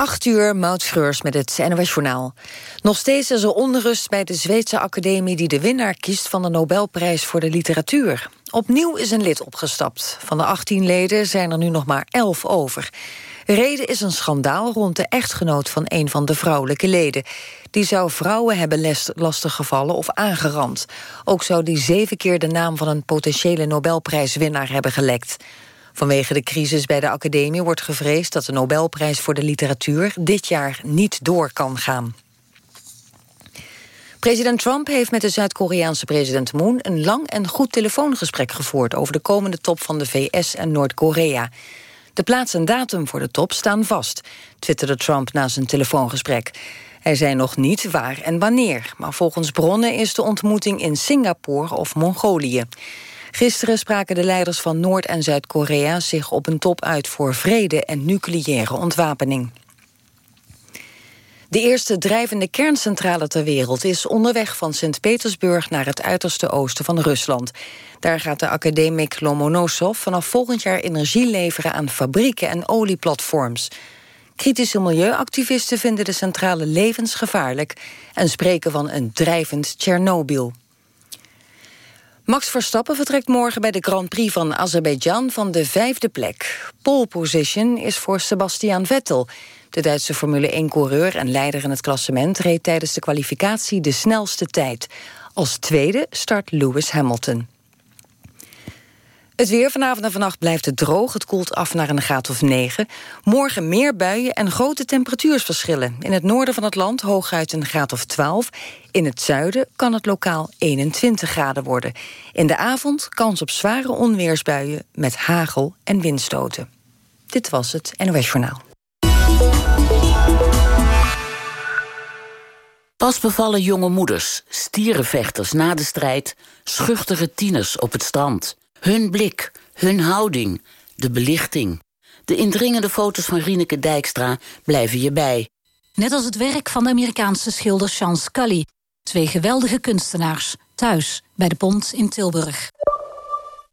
8 uur, Maud met het NOS Journaal. Nog steeds is er onrust bij de Zweedse academie... die de winnaar kiest van de Nobelprijs voor de literatuur. Opnieuw is een lid opgestapt. Van de 18 leden zijn er nu nog maar 11 over. Reden is een schandaal rond de echtgenoot van een van de vrouwelijke leden. Die zou vrouwen hebben lastiggevallen of aangerand. Ook zou die zeven keer de naam van een potentiële Nobelprijswinnaar hebben gelekt. Vanwege de crisis bij de academie wordt gevreesd... dat de Nobelprijs voor de literatuur dit jaar niet door kan gaan. President Trump heeft met de Zuid-Koreaanse president Moon... een lang en goed telefoongesprek gevoerd... over de komende top van de VS en Noord-Korea. De plaats en datum voor de top staan vast, twitterde Trump na zijn telefoongesprek. Hij zei nog niet waar en wanneer, maar volgens bronnen is de ontmoeting in Singapore of Mongolië. Gisteren spraken de leiders van Noord- en Zuid-Korea zich op een top uit voor vrede en nucleaire ontwapening. De eerste drijvende kerncentrale ter wereld is onderweg van Sint-Petersburg naar het uiterste oosten van Rusland. Daar gaat de academic Lomonosov vanaf volgend jaar energie leveren aan fabrieken en olieplatforms. Kritische milieuactivisten vinden de centrale levensgevaarlijk en spreken van een drijvend Tsjernobyl. Max Verstappen vertrekt morgen bij de Grand Prix van Azerbeidzjan van de vijfde plek. Pole position is voor Sebastian Vettel. De Duitse Formule 1-coureur en leider in het klassement... reed tijdens de kwalificatie de snelste tijd. Als tweede start Lewis Hamilton. Het weer vanavond en vannacht blijft het droog. Het koelt af naar een graad of 9. Morgen meer buien en grote temperatuursverschillen. In het noorden van het land hooguit een graad of 12. In het zuiden kan het lokaal 21 graden worden. In de avond kans op zware onweersbuien met hagel en windstoten. Dit was het NOS Journaal. Pas bevallen jonge moeders, stierenvechters na de strijd... schuchtere tieners op het strand... Hun blik, hun houding, de belichting. De indringende foto's van Rieneke Dijkstra blijven je bij. Net als het werk van de Amerikaanse schilder Sean Scully. Twee geweldige kunstenaars, thuis bij de Pont in Tilburg.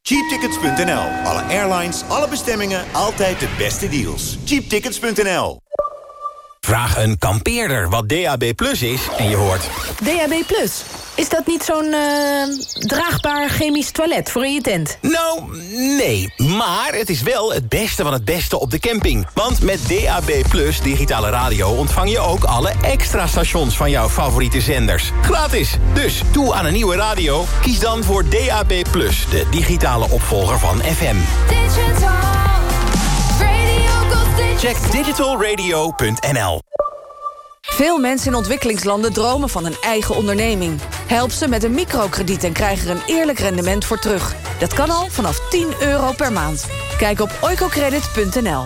Cheaptickets.nl. Alle airlines, alle bestemmingen, altijd de beste deals. Cheaptickets.nl. Vraag een kampeerder wat DAB Plus is en je hoort... DAB Plus? Is dat niet zo'n uh, draagbaar chemisch toilet voor in je tent? Nou, nee. Maar het is wel het beste van het beste op de camping. Want met DAB Plus digitale radio ontvang je ook alle extra stations van jouw favoriete zenders. Gratis. Dus doe aan een nieuwe radio. Kies dan voor DAB Plus, de digitale opvolger van FM. Digital Check digitalradio.nl veel mensen in ontwikkelingslanden dromen van een eigen onderneming. Help ze met een microkrediet en krijg er een eerlijk rendement voor terug. Dat kan al vanaf 10 euro per maand. Kijk op oicocredit.nl.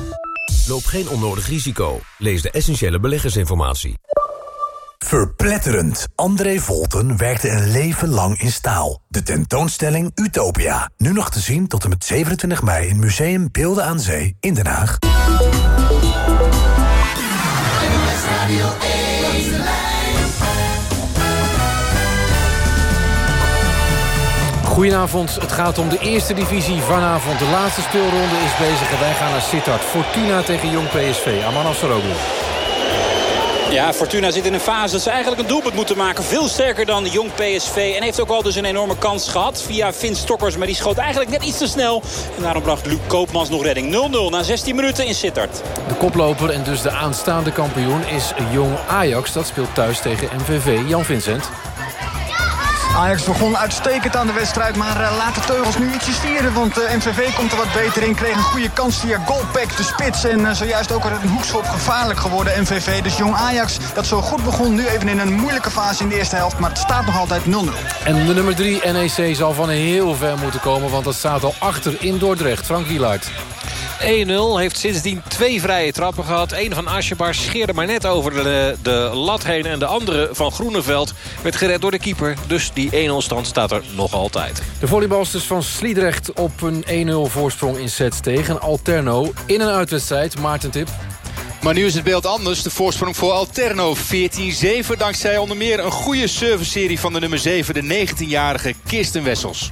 Loop geen onnodig risico. Lees de essentiële beleggersinformatie. Verpletterend. André Volten werkte een leven lang in staal. De tentoonstelling Utopia. Nu nog te zien tot en met 27 mei in Museum Beelden aan Zee in Den Haag. Goedenavond, het gaat om de eerste divisie vanavond. De laatste speelronde is bezig en wij gaan naar Sittard. Fortuna tegen Jong PSV. Aman Afsaroglu. Ja, Fortuna zit in een fase dat ze eigenlijk een doelpunt moeten maken. Veel sterker dan Jong PSV. En heeft ook al dus een enorme kans gehad via Vin Stokkers. Maar die schoot eigenlijk net iets te snel. En daarom bracht Luc Koopmans nog redding. 0-0 na 16 minuten in Sittard. De koploper en dus de aanstaande kampioen is Jong Ajax. Dat speelt thuis tegen MVV. Jan Vincent. Ajax begon uitstekend aan de wedstrijd, maar uh, laat de teugels nu ietsjes vieren. Want eh, MVV komt er wat beter in, kreeg een goede kans via Golpack, de spits. En uh, zojuist ook een hoekschop gevaarlijk geworden, MVV. Dus jong Ajax, dat zo goed begon, nu even in een moeilijke fase in de eerste helft. Maar het staat nog altijd 0-0. En de nummer 3, NEC, zal van heel ver moeten komen, want dat staat al achter in Dordrecht. Frank Wielaert. 1-0. Heeft sindsdien twee vrije trappen gehad. Eén van Aschebar scheerde maar net over de, de lat heen. En de andere van Groeneveld werd gered door de keeper. Dus die 1-0 stand staat er nog altijd. De volleybalsters van Sliedrecht op een 1-0 voorsprong in sets tegen Alterno. In een uitwedstrijd. Maarten Tip. Maar nu is het beeld anders. De voorsprong voor Alterno 14-7. Dankzij onder meer een goede serviceserie van de nummer 7. De 19-jarige Kirsten Wessels.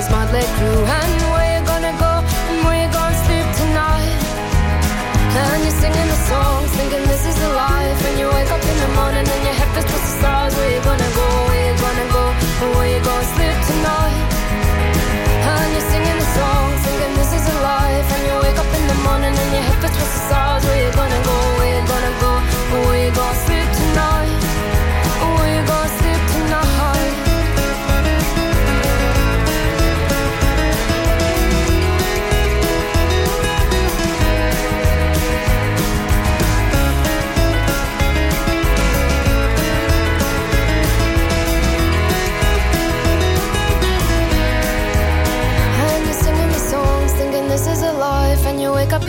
Riger and his motley crew And where you gonna go and where you gonna sleep tonight And you're singing the songs Thinking this is the life And you wake up in the morning and your head feels twisted stars Where you gonna go, where you gonna go And where you gonna sleep tonight and you're singing the song, thinking this is a life. And you wake up in the morning and your head feels twisted stars. Where you gonna go? Where you gonna go?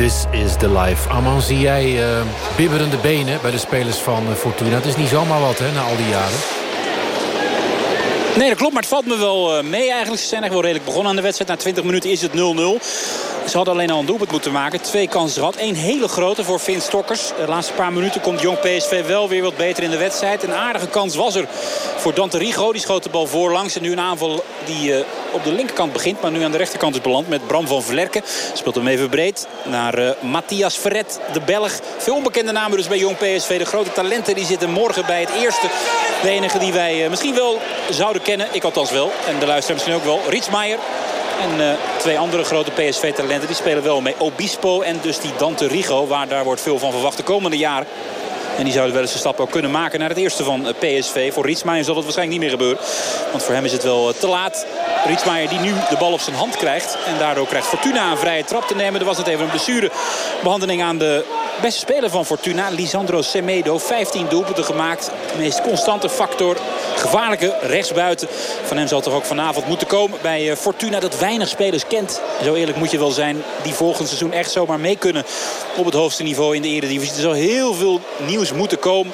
This is the Life. Arman, zie jij eh, bibberende benen bij de spelers van eh, Fortuna? Het is niet zomaar wat, hè, na al die jaren. Nee, dat klopt, maar het valt me wel eh, mee eigenlijk. Ze zijn echt wel redelijk begonnen aan de wedstrijd. Na 20 minuten is het 0-0. Ze hadden alleen al een doelpunt moeten maken. Twee kansen gehad. Eén hele grote voor Vin Stokkers. De laatste paar minuten komt Jong PSV wel weer wat beter in de wedstrijd. Een aardige kans was er voor Dante Rigo. Die schoot de bal voorlangs. En nu een aanval die eh, op de linkerkant begint. Maar nu aan de rechterkant is beland met Bram van Vlerken. Speelt hem even breed naar uh, Matthias Verret, de Belg. Veel onbekende namen dus bij Jong PSV. De grote talenten die zitten morgen bij het eerste. De enige die wij uh, misschien wel zouden kennen. Ik althans wel. En de luisteraar misschien ook wel. Rietsmaier. En twee andere grote PSV-talenten die spelen wel mee. Obispo en dus die Dante Rigo. Waar daar wordt veel van verwacht de komende jaren. En die zouden wel eens een stap ook kunnen maken naar het eerste van PSV. Voor Rietsmaier zal dat waarschijnlijk niet meer gebeuren. Want voor hem is het wel te laat. Rietsmaier die nu de bal op zijn hand krijgt. En daardoor krijgt Fortuna een vrije trap te nemen. Er was net even een blessurebehandeling aan de beste speler van Fortuna. Lisandro Semedo. 15 doelpunten gemaakt. De meest constante factor. Gevaarlijke rechtsbuiten. Van hem zal toch ook vanavond moeten komen bij Fortuna. Dat weinig spelers kent. Zo eerlijk moet je wel zijn. Die volgend seizoen echt zomaar mee kunnen op het hoogste niveau in de Eredivisie. Er zal heel veel nieuws moeten komen.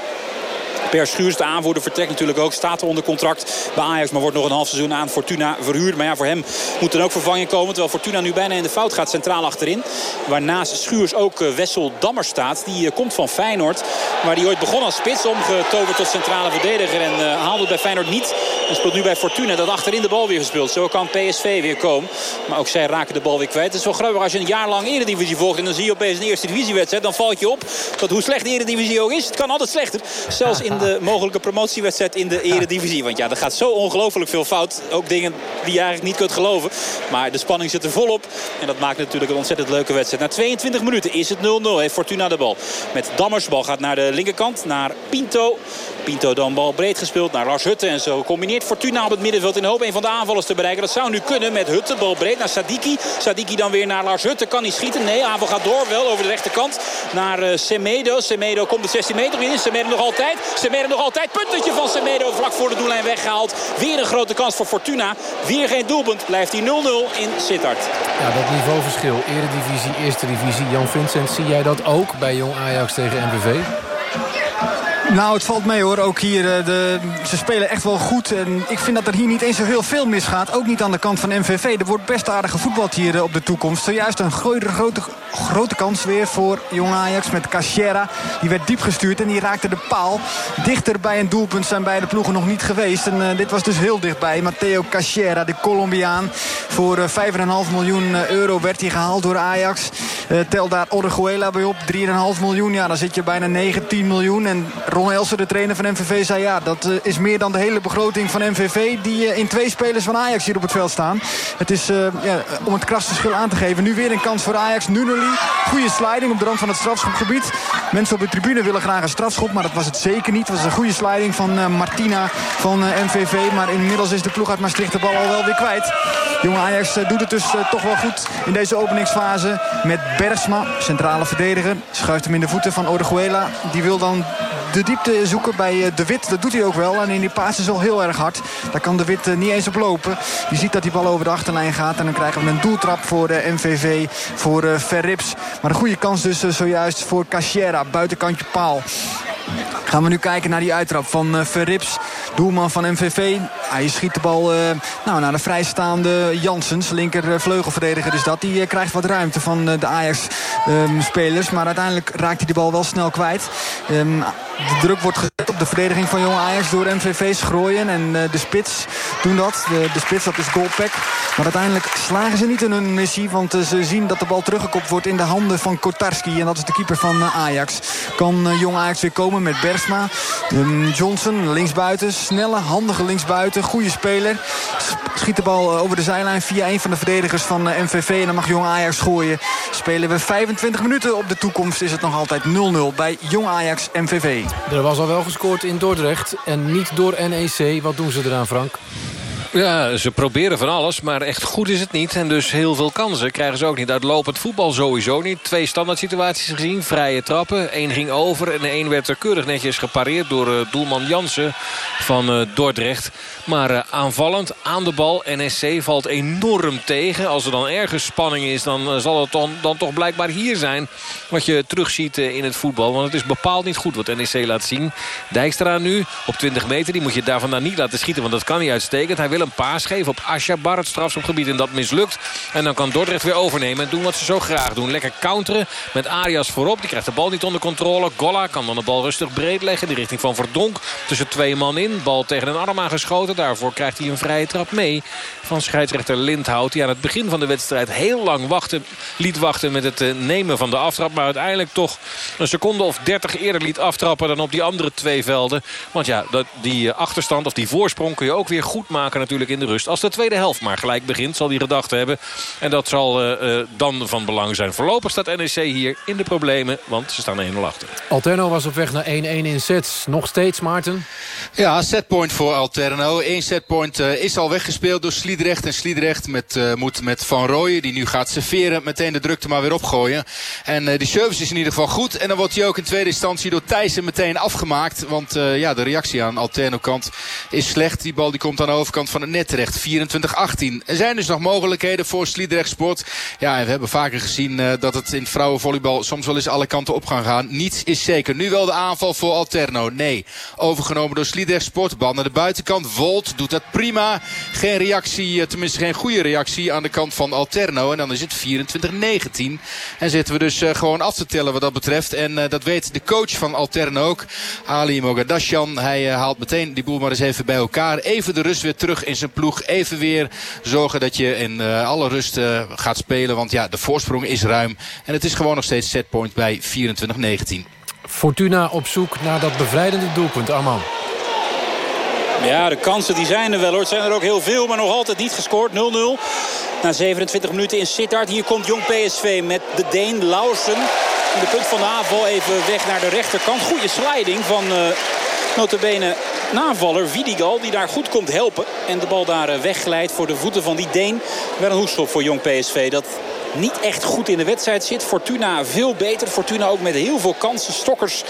Per Schuurs, de aanvoerder, vertrekt natuurlijk ook. Staat er onder contract bij Ajax, maar wordt nog een half seizoen aan Fortuna verhuurd. Maar ja, voor hem moet er ook vervanging komen. Terwijl Fortuna nu bijna in de fout gaat, centraal achterin. Waarnaast Schuurs ook Wessel Dammer staat. Die komt van Feyenoord. Waar die ooit begon als spits, omgetoverd tot centrale verdediger. En uh, haalde het bij Feyenoord niet. En speelt nu bij Fortuna. Dat achterin de bal weer gespeeld. Zo kan PSV weer komen. Maar ook zij raken de bal weer kwijt. Het is wel grappig als je een jaar lang Eredivisie volgt. En dan zie je opeens een eerste divisiewedstrijd. Dan valt je op dat hoe slecht de Eredivisie ook is. Het kan altijd slechter. Zelfs in de mogelijke promotiewedstrijd in de Eredivisie. Want ja, er gaat zo ongelooflijk veel fout. Ook dingen die je eigenlijk niet kunt geloven. Maar de spanning zit er volop. En dat maakt natuurlijk een ontzettend leuke wedstrijd. Na 22 minuten is het 0-0. Heeft Fortuna de bal. Met Dammers. De bal gaat naar de linkerkant. Naar Pinto. Pinto dan bal breed gespeeld naar Lars Hutte. En zo combineert Fortuna op het middenveld in de hoop een van de aanvallers te bereiken. Dat zou nu kunnen met Hutte. Bal breed naar Sadiki. Sadiki dan weer naar Lars Hutte. Kan hij schieten? Nee, aanval gaat door. Wel over de rechterkant naar uh, Semedo. Semedo komt de 16 meter in. Semedo nog altijd. Semedo nog altijd. Puntetje van Semedo vlak voor de doellijn weggehaald. Weer een grote kans voor Fortuna. Weer geen doelpunt. Blijft hij 0-0 in Sittard. Ja, dat niveauverschil. Eredivisie, Eerste Divisie. Jan Vincent, zie jij dat ook bij Jong Ajax tegen MVV? Nou, het valt mee hoor. Ook hier, de, ze spelen echt wel goed. En ik vind dat er hier niet eens zo heel veel misgaat. Ook niet aan de kant van MVV. Er wordt best aardig gevoetbald hier op de toekomst. Zojuist een grote, grote, grote kans weer voor Jong Ajax met Cachera. Die werd diep gestuurd en die raakte de paal. Dichter bij een doelpunt zijn beide ploegen nog niet geweest. En uh, dit was dus heel dichtbij. Matteo Cachera, de Colombiaan. Voor uh, 5,5 miljoen euro werd hij gehaald door Ajax. Uh, tel daar Orejuela bij op. 3,5 miljoen. Ja, dan zit je bijna 19 miljoen. En Ron Elser, de trainer van MVV, zei ja, dat uh, is meer dan de hele begroting van MVV... die uh, in twee spelers van Ajax hier op het veld staan. Het is, uh, ja, om het krasverschil aan te geven, nu weer een kans voor Ajax. Nuneli, goede sliding op de rand van het strafschopgebied. Mensen op de tribune willen graag een strafschop, maar dat was het zeker niet. Het was een goede sliding van Martina van MVV. Maar inmiddels is de ploeg uit Maastricht de bal al wel weer kwijt. Jonge Ajax doet het dus toch wel goed in deze openingsfase. Met Bergsma, centrale verdediger. Schuift hem in de voeten van Orejuela. Die wil dan de diepte zoeken bij De Wit. Dat doet hij ook wel. En in die paas is al heel erg hard. Daar kan De Wit niet eens op lopen. Je ziet dat die bal over de achterlijn gaat. En dan krijgen we een doeltrap voor de MVV. Voor Verrips. Maar een goede kans dus zojuist voor Cachera. Buitenkantje paal. Gaan we nu kijken naar die uittrap van uh, Verrips. Doelman van MVV. Hij schiet de bal uh, nou, naar de vrijstaande Jansens. Linker vleugelverdediger is dat. Die krijgt wat ruimte van de Ajax-spelers. Maar uiteindelijk raakt hij de bal wel snel kwijt. Um, de druk wordt gezet op de verdediging van Jong Ajax door MVV. Schrooien en de spits doen dat. De, de spits, dat is Goldpack. Maar uiteindelijk slagen ze niet in hun missie. Want ze zien dat de bal teruggekopt wordt in de handen van Kotarski. En dat is de keeper van Ajax. Kan Jong Ajax weer komen met Bersma. Um, Johnson, linksbuiten. Snelle, handige linksbuiten. Goede speler. Schiet de bal over de zijlijn via een van de verdedigers van MVV. En dan mag Jong Ajax gooien. Spelen we 25 minuten op de toekomst. Is het nog altijd 0-0 bij Jong Ajax MVV. Er was al wel gescoord in Dordrecht. En niet door NEC. Wat doen ze eraan, Frank? Ja, ze proberen van alles, maar echt goed is het niet. En dus heel veel kansen krijgen ze ook niet. Uitlopend voetbal sowieso niet. Twee standaard situaties gezien, vrije trappen. Eén ging over en één werd er keurig netjes gepareerd... door uh, doelman Jansen van uh, Dordrecht. Maar uh, aanvallend, aan de bal. NSC valt enorm tegen. Als er dan ergens spanning is, dan zal het dan, toch blijkbaar hier zijn... wat je terugziet in het voetbal. Want het is bepaald niet goed wat NEC laat zien. Dijkstra nu op 20 meter. Die moet je daar vandaan niet laten schieten, want dat kan niet uitstekend. Hij een paas geven op Ashabar, het strafschopgebied. En dat mislukt. En dan kan Dordrecht weer overnemen en doen wat ze zo graag doen. Lekker counteren met Arias voorop. Die krijgt de bal niet onder controle. Golla kan dan de bal rustig breed leggen. Die richting van Verdonk. Tussen twee man in. Bal tegen een arm aangeschoten. Daarvoor krijgt hij een vrije trap mee. Van scheidsrechter Lindhout. Die aan het begin van de wedstrijd heel lang wachten, liet wachten met het nemen van de aftrap. Maar uiteindelijk toch een seconde of dertig eerder liet aftrappen dan op die andere twee velden. Want ja, die achterstand of die voorsprong kun je ook weer goed maken natuurlijk in de rust. Als de tweede helft maar gelijk begint, zal hij gedacht hebben. En dat zal uh, dan van belang zijn. Voorlopig staat NEC hier in de problemen, want ze staan 1-0 achter. Alterno was op weg naar 1-1 in sets. Nog steeds, Maarten? Ja, setpoint voor Alterno. Eén setpoint uh, is al weggespeeld door Sliedrecht. En Sliedrecht met, uh, moet met Van Rooyen, die nu gaat serveren, meteen de drukte maar weer opgooien. En uh, die service is in ieder geval goed. En dan wordt hij ook in tweede instantie door Thijssen meteen afgemaakt. Want ja, de reactie aan Alterno kant is slecht. Die bal die komt aan de overkant van het net terecht. 24-18. Er zijn dus nog mogelijkheden voor Sliedrecht Sport. Ja, en we hebben vaker gezien uh, dat het in vrouwenvolleybal soms wel eens alle kanten op gaan gaan. Niets is zeker. Nu wel de aanval voor Alterno. Nee, overgenomen door Sliedrecht Sport. Bal naar de buitenkant. Volt doet dat prima. Geen reactie, uh, tenminste geen goede reactie aan de kant van Alterno. En dan is het 24-19. En zitten we dus uh, gewoon af te tellen wat dat betreft. En dat weet de coach van Alterno ook. Ali Mogadashian. Hij haalt meteen die boel maar eens even bij elkaar. Even de rust weer terug in zijn ploeg even weer zorgen dat je in uh, alle rust uh, gaat spelen. Want ja, de voorsprong is ruim. En het is gewoon nog steeds setpoint bij 24-19. Fortuna op zoek naar dat bevrijdende doelpunt, Arman. Ja, de kansen die zijn er wel hoor. Het zijn er ook heel veel, maar nog altijd niet gescoord. 0-0. Na 27 minuten in Sittard. Hier komt Jong PSV met de Deen Lausen. In de punt van de aanval even weg naar de rechterkant. Goede sliding van uh, notabene navaller Vidigal die daar goed komt helpen. En de bal daar wegglijdt voor de voeten van die Deen. Wel een hoekschop voor Jong PSV dat niet echt goed in de wedstrijd zit. Fortuna veel beter. Fortuna ook met heel veel kansen. Stokkers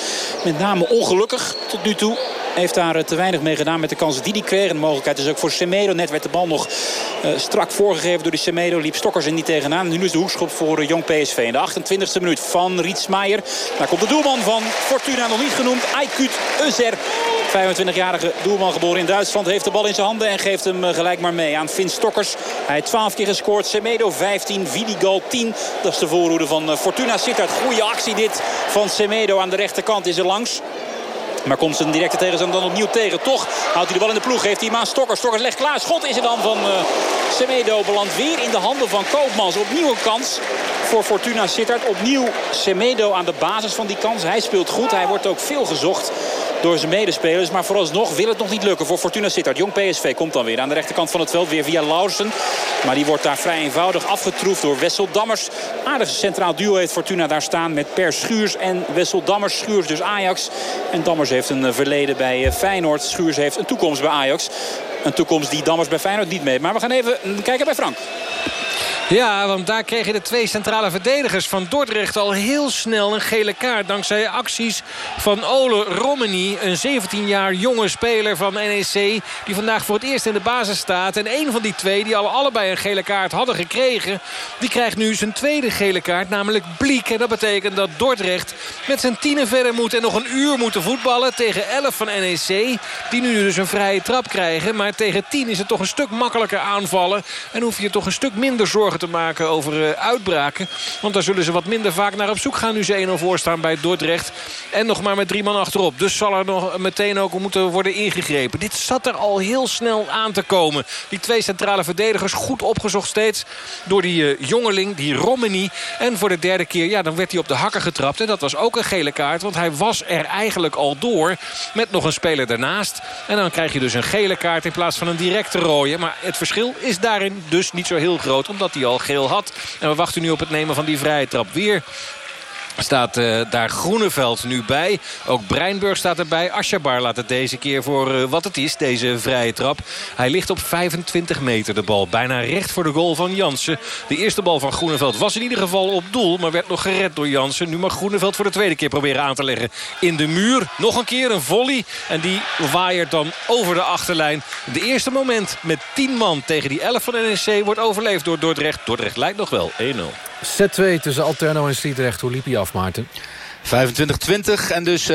met name ongelukkig tot nu toe. Heeft daar te weinig mee gedaan met de kansen die hij kreeg. En de mogelijkheid is ook voor Semedo. Net werd de bal nog strak voorgegeven door die Semedo. Liep Stokkers er niet tegenaan. Nu is de hoekschop voor uh, Jong PSV. In de 28e minuut van Rietsmaier. Daar komt de doelman van Fortuna nog niet genoemd. Aykut Özer. 25-jarige doelman geboren in Duitsland. Heeft de bal in zijn handen en geeft hem gelijk maar mee aan Finn Stokkers. Hij heeft 12 keer gescoord. Semedo 15. Vidigal 10. Dat is de voorhoede van Fortuna Sittard. Goede actie dit van Semedo aan de rechterkant. Is er langs. Maar komt zijn directe tegenstander dan opnieuw tegen. Toch houdt hij de bal in de ploeg. Heeft hij maar Stokker. Stokker legt klaar. Schot is er dan van Semedo. Belandt weer in de handen van Koopmans. Opnieuw een kans voor Fortuna Sittard. Opnieuw Semedo aan de basis van die kans. Hij speelt goed. Hij wordt ook veel gezocht door zijn medespelers. Maar vooralsnog wil het nog niet lukken voor Fortuna Sittard. Jong PSV komt dan weer aan de rechterkant van het veld. Weer via Lausen. Maar die wordt daar vrij eenvoudig afgetroefd door Wessel Dammers. Aardig centraal duo heeft Fortuna daar staan met Per Schuurs en Wessel Dammers. Schuurs dus Ajax. En Dammers heeft een verleden bij Feyenoord. Schuurs heeft een toekomst bij Ajax. Een toekomst die Dammers bij Feyenoord niet mee. Maar we gaan even kijken bij Frank. Ja, want daar kregen de twee centrale verdedigers van Dordrecht al heel snel een gele kaart. Dankzij acties van Ole Romani, een 17 jaar jonge speler van NEC. Die vandaag voor het eerst in de basis staat. En een van die twee, die al allebei een gele kaart hadden gekregen... die krijgt nu zijn tweede gele kaart, namelijk Bliek. En dat betekent dat Dordrecht met zijn tienen verder moet... en nog een uur moeten voetballen tegen 11 van NEC. Die nu dus een vrije trap krijgen. Maar tegen 10 is het toch een stuk makkelijker aanvallen. En hoef je toch een stuk minder zorgen te maken over uh, uitbraken. Want daar zullen ze wat minder vaak naar op zoek gaan. Nu ze 1-0 voorstaan bij Dordrecht. En nog maar met drie man achterop. Dus zal er nog meteen ook moeten worden ingegrepen. Dit zat er al heel snel aan te komen. Die twee centrale verdedigers goed opgezocht steeds. Door die uh, jongeling, die Romani. En voor de derde keer, ja, dan werd hij op de hakken getrapt. En dat was ook een gele kaart. Want hij was er eigenlijk al door. Met nog een speler daarnaast. En dan krijg je dus een gele kaart in plaats van een directe rode. Maar het verschil is daarin dus niet zo heel groot. Omdat hij al geel had. En we wachten nu op het nemen van die vrije trap. Weer Staat uh, daar Groeneveld nu bij. Ook Breinburg staat erbij. Aschabar laat het deze keer voor uh, wat het is, deze vrije trap. Hij ligt op 25 meter de bal. Bijna recht voor de goal van Jansen. De eerste bal van Groeneveld was in ieder geval op doel. Maar werd nog gered door Jansen. Nu mag Groeneveld voor de tweede keer proberen aan te leggen. In de muur. Nog een keer een volley. En die waaiert dan over de achterlijn. De eerste moment met 10 man tegen die 11 van NEC wordt overleefd door Dordrecht. Dordrecht lijkt nog wel 1-0. Set 2 tussen Alterno en Sliedrecht. Hoe liep hij af, Maarten? 25-20 en dus 1-1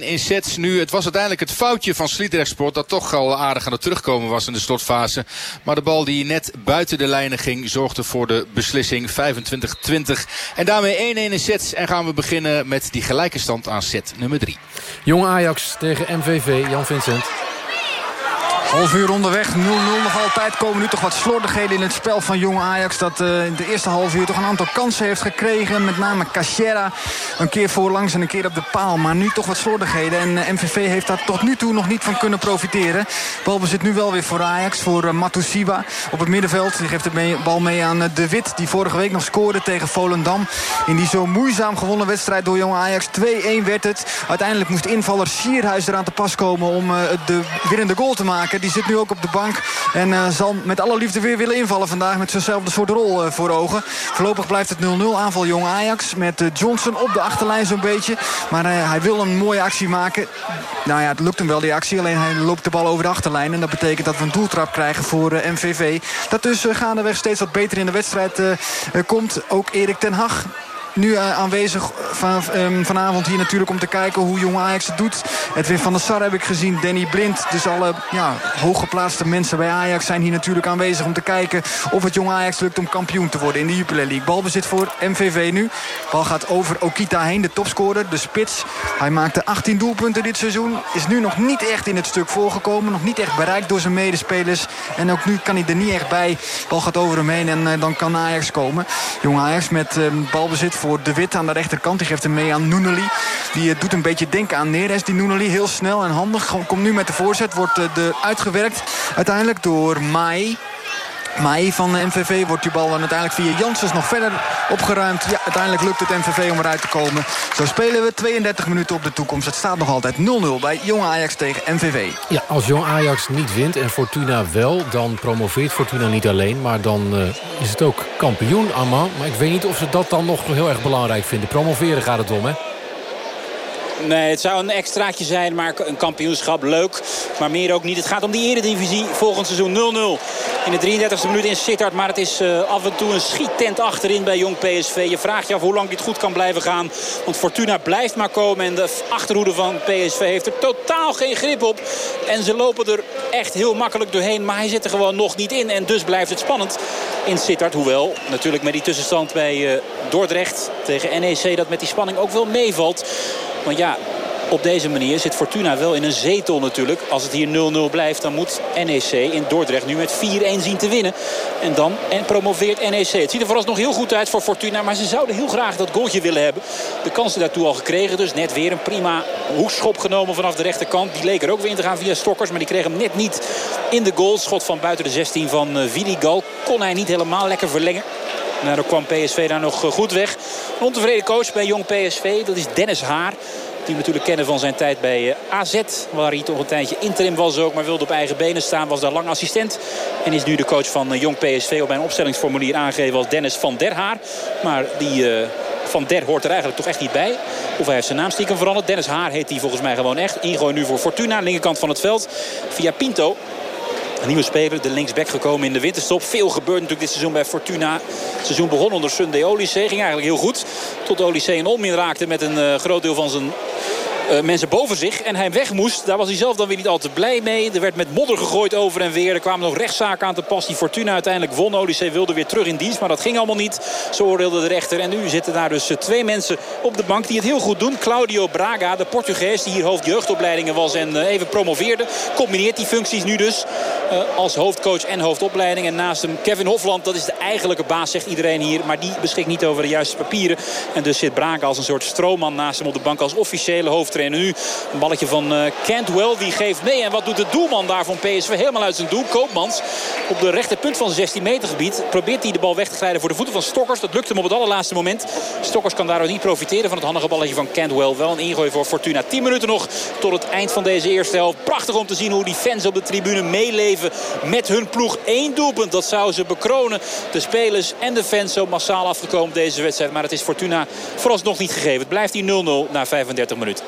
in sets nu. Het was uiteindelijk het foutje van Sliedrecht Sport... dat toch al aardig aan het terugkomen was in de slotfase. Maar de bal die net buiten de lijnen ging... zorgde voor de beslissing 25-20. En daarmee 1-1 in sets. En gaan we beginnen met die gelijke stand aan set nummer 3. Jong Ajax tegen MVV. Jan Vincent. Half uur onderweg, 0-0 nog altijd. Komen nu toch wat slordigheden in het spel van jonge Ajax. Dat uh, in de eerste half uur toch een aantal kansen heeft gekregen. Met name Cachera. Een keer voorlangs en een keer op de paal. Maar nu toch wat slordigheden. En uh, MVV heeft daar tot nu toe nog niet van kunnen profiteren. Balbezit nu wel weer voor Ajax. Voor uh, op het middenveld. Die geeft de bal mee aan De Wit. Die vorige week nog scoorde tegen Volendam. In die zo moeizaam gewonnen wedstrijd door jonge Ajax. 2-1 werd het. Uiteindelijk moest invaller Sierhuis eraan te pas komen om de winnende goal te maken. Die zit nu ook op de bank. En uh, zal met alle liefde weer willen invallen vandaag. Met zijnzelfde soort rol uh, voor ogen. Voorlopig blijft het 0-0 aanval Jong Ajax. Met uh, Johnson op de achterlijn zo'n beetje. Maar hij wil een mooie actie maken. Nou ja, het lukt hem wel die actie. Alleen hij loopt de bal over de achterlijn. En dat betekent dat we een doeltrap krijgen voor MVV. Dat dus gaandeweg steeds wat beter in de wedstrijd komt. Ook Erik ten Hag nu uh, aanwezig van, um, vanavond hier natuurlijk om te kijken hoe Jong Ajax het doet. Edwin van der Sar heb ik gezien, Danny Blind. Dus alle ja, hooggeplaatste mensen bij Ajax zijn hier natuurlijk aanwezig om te kijken of het Jong Ajax lukt om kampioen te worden in de Jupiler League. Balbezit voor MVV nu. Bal gaat over Okita heen, de topscorer, de spits. Hij maakte 18 doelpunten dit seizoen. Is nu nog niet echt in het stuk voorgekomen. Nog niet echt bereikt door zijn medespelers. En ook nu kan hij er niet echt bij. Bal gaat over hem heen en uh, dan kan Ajax komen. Jong Ajax met uh, balbezit voor De Wit aan de rechterkant. Die geeft hem mee aan Noeneli. Die uh, doet een beetje denken aan Neres. Die Noeneli heel snel en handig. Komt nu met de voorzet. Wordt de uitgewerkt uiteindelijk door Mai. Mai van de MVV wordt die bal dan uiteindelijk via Janssens nog verder opgeruimd. Ja, uiteindelijk lukt het MVV om eruit te komen. Zo spelen we 32 minuten op de toekomst. Het staat nog altijd 0-0 bij Jong Ajax tegen MVV. Ja, als Jong Ajax niet wint en Fortuna wel... dan promoveert Fortuna niet alleen, maar dan uh, is het ook kampioen, Amman. Maar ik weet niet of ze dat dan nog heel erg belangrijk vinden. Promoveren gaat het om, hè? Nee, het zou een extraatje zijn, maar een kampioenschap leuk. Maar meer ook niet. Het gaat om die eredivisie volgend seizoen 0-0. In de 33e minuut in Sittard. Maar het is uh, af en toe een schiettent achterin bij Jong PSV. Je vraagt je af hoe lang dit goed kan blijven gaan. Want Fortuna blijft maar komen. En de achterhoede van PSV heeft er totaal geen grip op. En ze lopen er echt heel makkelijk doorheen. Maar hij zit er gewoon nog niet in. En dus blijft het spannend in Sittard. Hoewel natuurlijk met die tussenstand bij uh, Dordrecht tegen NEC... dat met die spanning ook wel meevalt. Want ja, op deze manier zit Fortuna wel in een zetel natuurlijk. Als het hier 0-0 blijft, dan moet NEC in Dordrecht nu met 4-1 zien te winnen. En dan en promoveert NEC. Het ziet er vooralsnog heel goed uit voor Fortuna. Maar ze zouden heel graag dat goaltje willen hebben. De kansen daartoe al gekregen. Dus net weer een prima hoekschop genomen vanaf de rechterkant. Die leek er ook weer in te gaan via Stokkers. Maar die kreeg hem net niet in de goal. Schot van buiten de 16 van uh, Vidigal. Kon hij niet helemaal lekker verlengen. Daardoor kwam PSV daar nog goed weg. Een ontevreden coach bij jong PSV. Dat is Dennis Haar. Die we natuurlijk kennen van zijn tijd bij AZ. Waar hij toch een tijdje interim was ook. Maar wilde op eigen benen staan. Was daar lang assistent. En is nu de coach van jong PSV. Op mijn opstellingsformulier aangegeven als Dennis van der Haar. Maar die... Van Der hoort er eigenlijk toch echt niet bij. Of hij heeft zijn naam stiekem veranderd. Dennis Haar heet hij volgens mij gewoon echt. Ingooi nu voor Fortuna. Linkerkant van het veld. Via Pinto. Een nieuwe speler, de linksback gekomen in de winterstop. Veel gebeurt natuurlijk dit seizoen bij Fortuna. Het seizoen begon onder Sunday Olise. Ging eigenlijk heel goed. Tot Olise een onmin raakte met een uh, groot deel van zijn uh, mensen boven zich. En hij weg moest. Daar was hij zelf dan weer niet al te blij mee. Er werd met modder gegooid over en weer. Er kwamen nog rechtszaken aan te pas. Die Fortuna uiteindelijk won. Odyssee wilde weer terug in dienst. Maar dat ging allemaal niet. Zo oordeelde de rechter. En nu zitten daar dus twee mensen op de bank die het heel goed doen. Claudio Braga, de Portugees die hier hoofd jeugdopleidingen was en even promoveerde. Combineert die functies nu dus als hoofdcoach en hoofdopleiding. En naast hem Kevin Hofland. Dat is de eigenlijke baas, zegt iedereen hier. Maar die beschikt niet over de juiste papieren. En dus zit Braga als een soort stroomman naast hem op de bank als officiële hoofdtrainer. Nu een balletje van uh, Cantwell. Die geeft mee. En wat doet de doelman daar van PSV? Helemaal uit zijn doel. Koopmans op de rechterpunt van zijn 16 meter gebied. Probeert hij de bal weg te glijden voor de voeten van Stokkers. Dat lukt hem op het allerlaatste moment. Stokkers kan daardoor niet profiteren van het handige balletje van Cantwell. Wel een ingooi voor Fortuna. 10 minuten nog tot het eind van deze eerste helft. Prachtig om te zien hoe die fans op de tribune meeleven met hun ploeg. Eén doelpunt. Dat zou ze bekronen. De spelers en de fans zo massaal afgekomen deze wedstrijd. Maar het is Fortuna vooralsnog niet gegeven. Het blijft hier 0-0 na 35 minuten.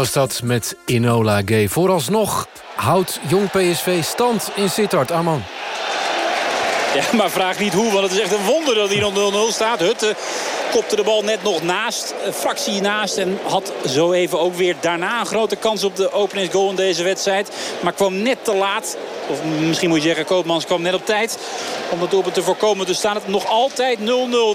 Was dat met Inola Gay. Vooralsnog houdt jong PSV stand in Sittard. Aman. Ja, maar vraag niet hoe, want het is echt een wonder dat hij nog 0-0 staat. Hutte kopte de bal net nog naast, fractie naast. En had zo even ook weer daarna een grote kans op de openingsgoal in deze wedstrijd. Maar kwam net te laat. Of misschien moet je zeggen, Koopmans kwam net op tijd. Om het doelpunt te voorkomen. Dus staat het nog altijd 0-0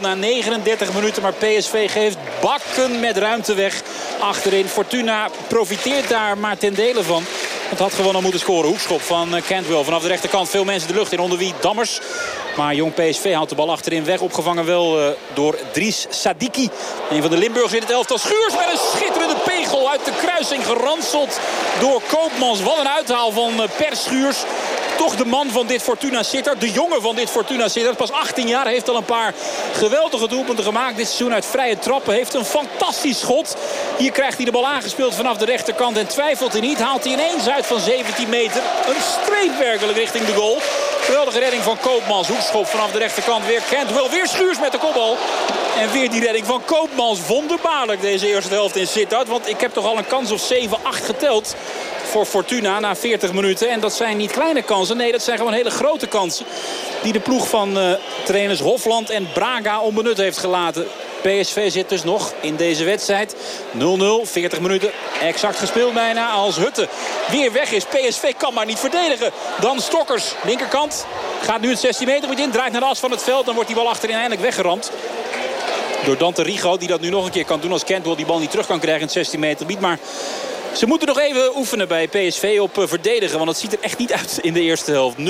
na 39 minuten. Maar PSV geeft bakken met ruimte weg achterin. Fortuna profiteert daar maar ten dele van. Het had gewoon al moeten scoren. Hoekschop van eh, Cantwell vanaf de rechterkant. Veel mensen de lucht in onder wie Dammers. Maar jong PSV houdt de bal achterin weg. Opgevangen wel uh, door Dries Sadiki. Een van de Limburgers in het elftal. Schuurs met een schitterende pegel uit de kruising geranseld door Koopmans. Wat een uithaal van uh, Per Schuurs toch de man van dit Fortuna Sittard. De jongen van dit Fortuna Sittard. Pas 18 jaar heeft al een paar geweldige doelpunten gemaakt. Dit seizoen uit vrije trappen. Heeft een fantastisch schot. Hier krijgt hij de bal aangespeeld vanaf de rechterkant. En twijfelt hij niet. Haalt hij ineens uit van 17 meter. Een streep werkelijk richting de goal. Geweldige redding van Koopmans. Hoekschop vanaf de rechterkant. Weer Wel Weer Schuurs met de kopbal. En weer die redding van Koopmans. Wonderbaarlijk deze eerste helft in Sittard. Want ik heb toch al een kans of 7, 8 geteld voor Fortuna na 40 minuten. En dat zijn niet kleine kansen. Nee, dat zijn gewoon hele grote kansen. Die de ploeg van uh, trainers Hofland en Braga onbenut heeft gelaten. PSV zit dus nog in deze wedstrijd. 0-0, 40 minuten exact gespeeld bijna. Als Hutte weer weg is. PSV kan maar niet verdedigen. Dan Stokkers, linkerkant. Gaat nu het 16 meter in. Draait naar de as van het veld. Dan wordt die bal achterin eindelijk weggeramd. Door Dante Rigo, die dat nu nog een keer kan doen als Cantwell die bal niet terug kan krijgen in het 16 meter gebied. Maar ze moeten nog even oefenen bij PSV op eh, verdedigen. Want het ziet er echt niet uit in de eerste helft. 0-0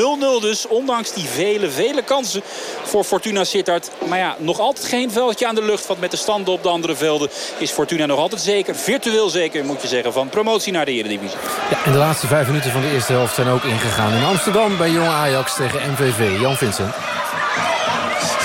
dus, ondanks die vele, vele kansen voor Fortuna Sittard. Maar ja, nog altijd geen veldje aan de lucht. Want met de standen op de andere velden is Fortuna nog altijd zeker. Virtueel zeker, moet je zeggen, van promotie naar de Eredivisie. Ja, en de laatste vijf minuten van de eerste helft zijn ook ingegaan. In Amsterdam bij Jong Ajax tegen MVV. Jan Vincent.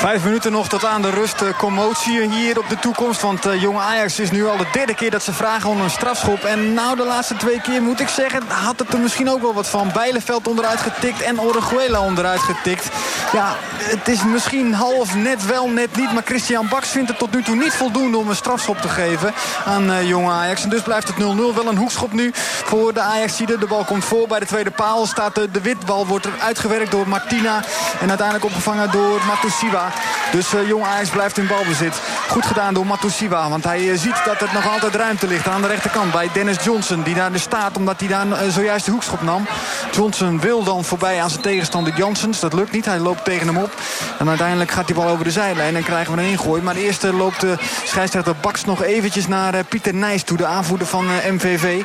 Vijf minuten nog tot aan de rust. Uh, commotie hier op de toekomst. Want uh, jonge Ajax is nu al de derde keer dat ze vragen om een strafschop. En nou de laatste twee keer moet ik zeggen... had het er misschien ook wel wat van. Bijleveld onderuit getikt en Orejuela onderuit getikt. Ja, het is misschien half net wel, net niet. Maar Christian Baks vindt het tot nu toe niet voldoende om een strafschop te geven aan uh, jonge Ajax. En dus blijft het 0-0. Wel een hoekschop nu voor de Ajaxide. De bal komt voor bij de tweede paal. Staat de, de witbal wordt er uitgewerkt door Martina. En uiteindelijk opgevangen door Matusiwa. Dus uh, jong Ajax blijft in balbezit. Goed gedaan door Matusiwa. Want hij uh, ziet dat er nog altijd ruimte ligt aan de rechterkant. Bij Dennis Johnson. Die daar staat omdat hij daar uh, zojuist de hoekschop nam. Johnson wil dan voorbij aan zijn tegenstander Janssens. Dat lukt niet. Hij loopt tegen hem op. En uiteindelijk gaat die bal over de zijlijn. En krijgen we een ingooi. Maar eerst loopt de scheidsrechter Baks nog eventjes naar Pieter Nijs toe. De aanvoerder van MVV.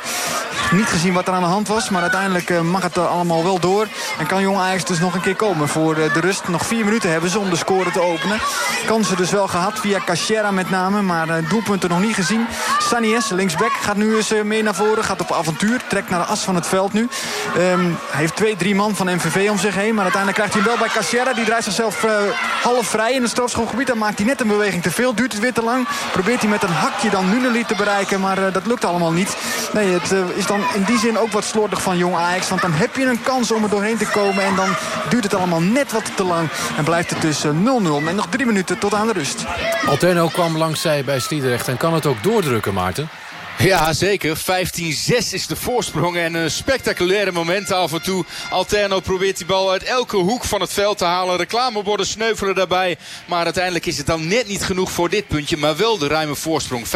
Niet gezien wat er aan de hand was. Maar uiteindelijk mag het allemaal wel door. En kan jong Ajax dus nog een keer komen voor de rust. Nog vier minuten hebben ze om de score openen. Kansen dus wel gehad via Cachera met name. Maar uh, doelpunten nog niet gezien. Sanies, linksback, gaat nu eens uh, mee naar voren. Gaat op avontuur. Trekt naar de as van het veld nu. Um, hij heeft twee, drie man van MVV om zich heen. Maar uiteindelijk krijgt hij hem wel bij Cachera. Die draait zichzelf uh, half vrij in het strafschopgebied. Dan maakt hij net een beweging te veel. Duurt het weer te lang. Probeert hij met een hakje dan Nuneli te bereiken. Maar dat lukt allemaal niet. Nee, het is dan in die zin ook wat slordig van jong Ajax. Want dan heb je een kans om er doorheen te komen. En dan duurt het allemaal net wat te lang. En blijft het dus 0-0. En nog drie minuten tot aan de rust. Alterno kwam langs zij bij Sliedrecht en kan het ook doordrukken, Maarten. Ja, zeker. 15-6 is de voorsprong. En een spectaculaire moment af en toe. Alterno probeert die bal uit elke hoek van het veld te halen. Reclameborden sneuvelen daarbij. Maar uiteindelijk is het dan net niet genoeg voor dit puntje. Maar wel de ruime voorsprong. 15-7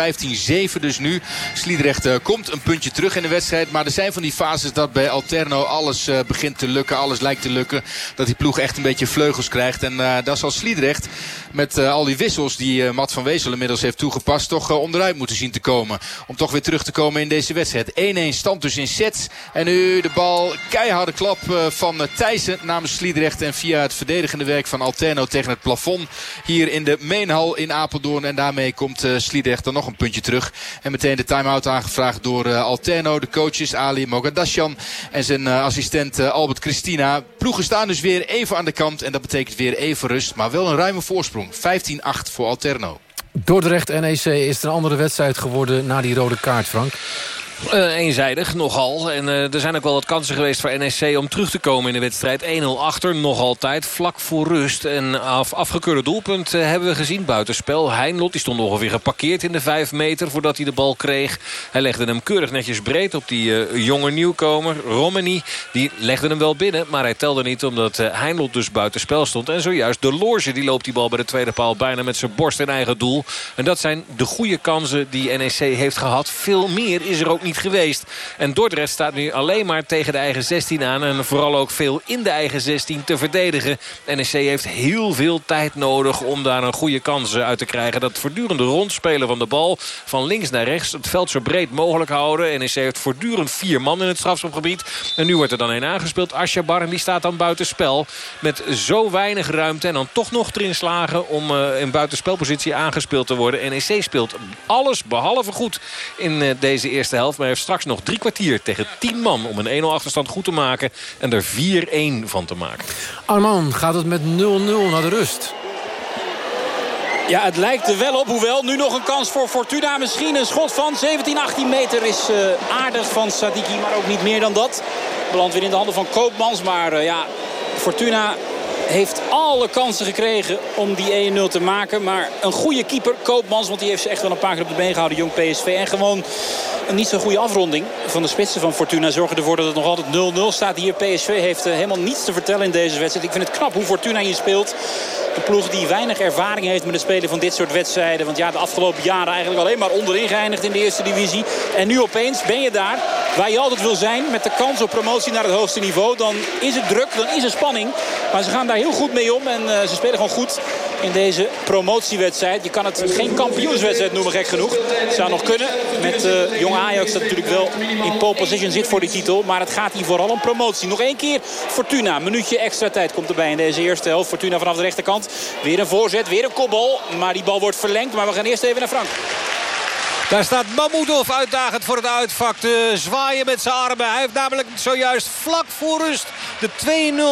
dus nu. Sliedrecht uh, komt een puntje terug in de wedstrijd. Maar er zijn van die fases dat bij Alterno alles uh, begint te lukken. Alles lijkt te lukken. Dat die ploeg echt een beetje vleugels krijgt. En uh, dat zal Sliedrecht met al die wissels die Matt van Wezel inmiddels heeft toegepast... toch onderuit moeten zien te komen. Om toch weer terug te komen in deze wedstrijd. 1-1 stand dus in sets. En nu de bal keiharde klap van Thijssen namens Sliedrecht. En via het verdedigende werk van Alterno tegen het plafond. Hier in de Meenhal in Apeldoorn. En daarmee komt Sliedrecht dan nog een puntje terug. En meteen de time-out aangevraagd door Alterno. De coaches Ali Mogadasjan en zijn assistent Albert Christina. Ploegen staan dus weer even aan de kant. En dat betekent weer even rust. Maar wel een ruime voorsprong. 15-8 voor Alterno. Dordrecht NEC is een andere wedstrijd geworden na die rode kaart, Frank. Uh, eenzijdig, nogal. En uh, er zijn ook wel wat kansen geweest voor NEC om terug te komen in de wedstrijd. 1-0 achter, nog altijd, vlak voor rust. En af, afgekeurde doelpunt uh, hebben we gezien buitenspel. Heinlot die stond ongeveer geparkeerd in de 5 meter voordat hij de bal kreeg. Hij legde hem keurig netjes breed op die jonge nieuwkomer. Romani, die legde hem wel binnen, maar hij telde niet omdat Heinlot dus buitenspel stond. En zojuist de Loge, die loopt die bal bij de tweede paal bijna met zijn borst in eigen doel. En dat zijn de goede kansen die NEC heeft gehad. Veel meer is er ook niet geweest. En Dordrecht staat nu alleen maar tegen de eigen 16 aan. En vooral ook veel in de eigen 16 te verdedigen. NEC heeft heel veel tijd nodig om daar een goede kans uit te krijgen. Dat voortdurende rondspelen van de bal van links naar rechts. Het veld zo breed mogelijk houden. NEC heeft voortdurend vier man in het strafschopgebied. En nu wordt er dan een aangespeeld. Asjabar en die staat dan buitenspel. Met zo weinig ruimte en dan toch nog erin slagen om uh, in buitenspelpositie aangespeeld te worden. NEC speelt alles behalve goed in uh, deze eerste helft. Maar heeft straks nog drie kwartier tegen tien man om een 1-0 achterstand goed te maken. En er 4-1 van te maken. Arman, gaat het met 0-0 naar de rust? Ja, het lijkt er wel op. Hoewel, nu nog een kans voor Fortuna. Misschien een schot van 17, 18 meter is uh, aardig van Sadiki. Maar ook niet meer dan dat. Belandt weer in de handen van Koopmans. Maar uh, ja, Fortuna heeft alle kansen gekregen om die 1-0 te maken. Maar een goede keeper, Koopmans, want die heeft ze echt wel een paar keer op de been gehouden, jong PSV. En gewoon een niet zo goede afronding van de spitsen van Fortuna zorgen ervoor dat het nog altijd 0-0 staat. Hier PSV heeft uh, helemaal niets te vertellen in deze wedstrijd. Ik vind het knap hoe Fortuna hier speelt. De ploeg die weinig ervaring heeft met het spelen van dit soort wedstrijden. Want ja, de afgelopen jaren eigenlijk alleen maar onderin geëindigd in de eerste divisie. En nu opeens ben je daar waar je altijd wil zijn. Met de kans op promotie naar het hoogste niveau. Dan is het druk, dan is er spanning. Maar ze gaan daar heel goed mee om. En uh, ze spelen gewoon goed in deze promotiewedstrijd. Je kan het geen kampioenswedstrijd noemen, gek genoeg. Het zou nog kunnen. Met uh, Jong Ajax dat natuurlijk wel in pole position zit voor die titel. Maar het gaat hier vooral om promotie. Nog één keer Fortuna. Een minuutje extra tijd komt erbij in deze eerste helft. Fortuna vanaf de rechterkant. Weer een voorzet, weer een kopbal. Maar die bal wordt verlengd. Maar we gaan eerst even naar Frank. Daar staat Mammoedov uitdagend voor het uitvak te zwaaien met zijn armen. Hij heeft namelijk zojuist vlak voor rust de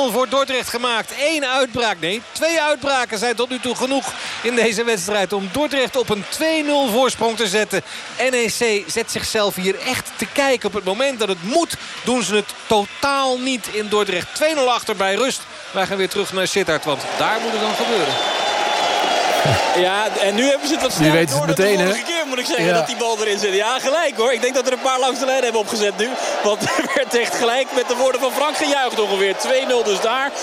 2-0 voor Dordrecht gemaakt. Eén uitbraak, nee, twee uitbraken zijn tot nu toe genoeg in deze wedstrijd... om Dordrecht op een 2-0 voorsprong te zetten. NEC zet zichzelf hier echt te kijken. Op het moment dat het moet, doen ze het totaal niet in Dordrecht. 2-0 achter bij rust. Wij gaan weer terug naar Sittard, want daar moet het dan gebeuren. Ja, en nu hebben ze het wat sneller weet het meteen, de keer moet ik zeggen Ja. dat die bal erin zit. Ja, gelijk hoor. Ik denk dat er een paar langs de lijn hebben opgezet nu. Want er werd echt gelijk met de woorden van Frank gejuicht ongeveer. 2-0 dus daar. 0-0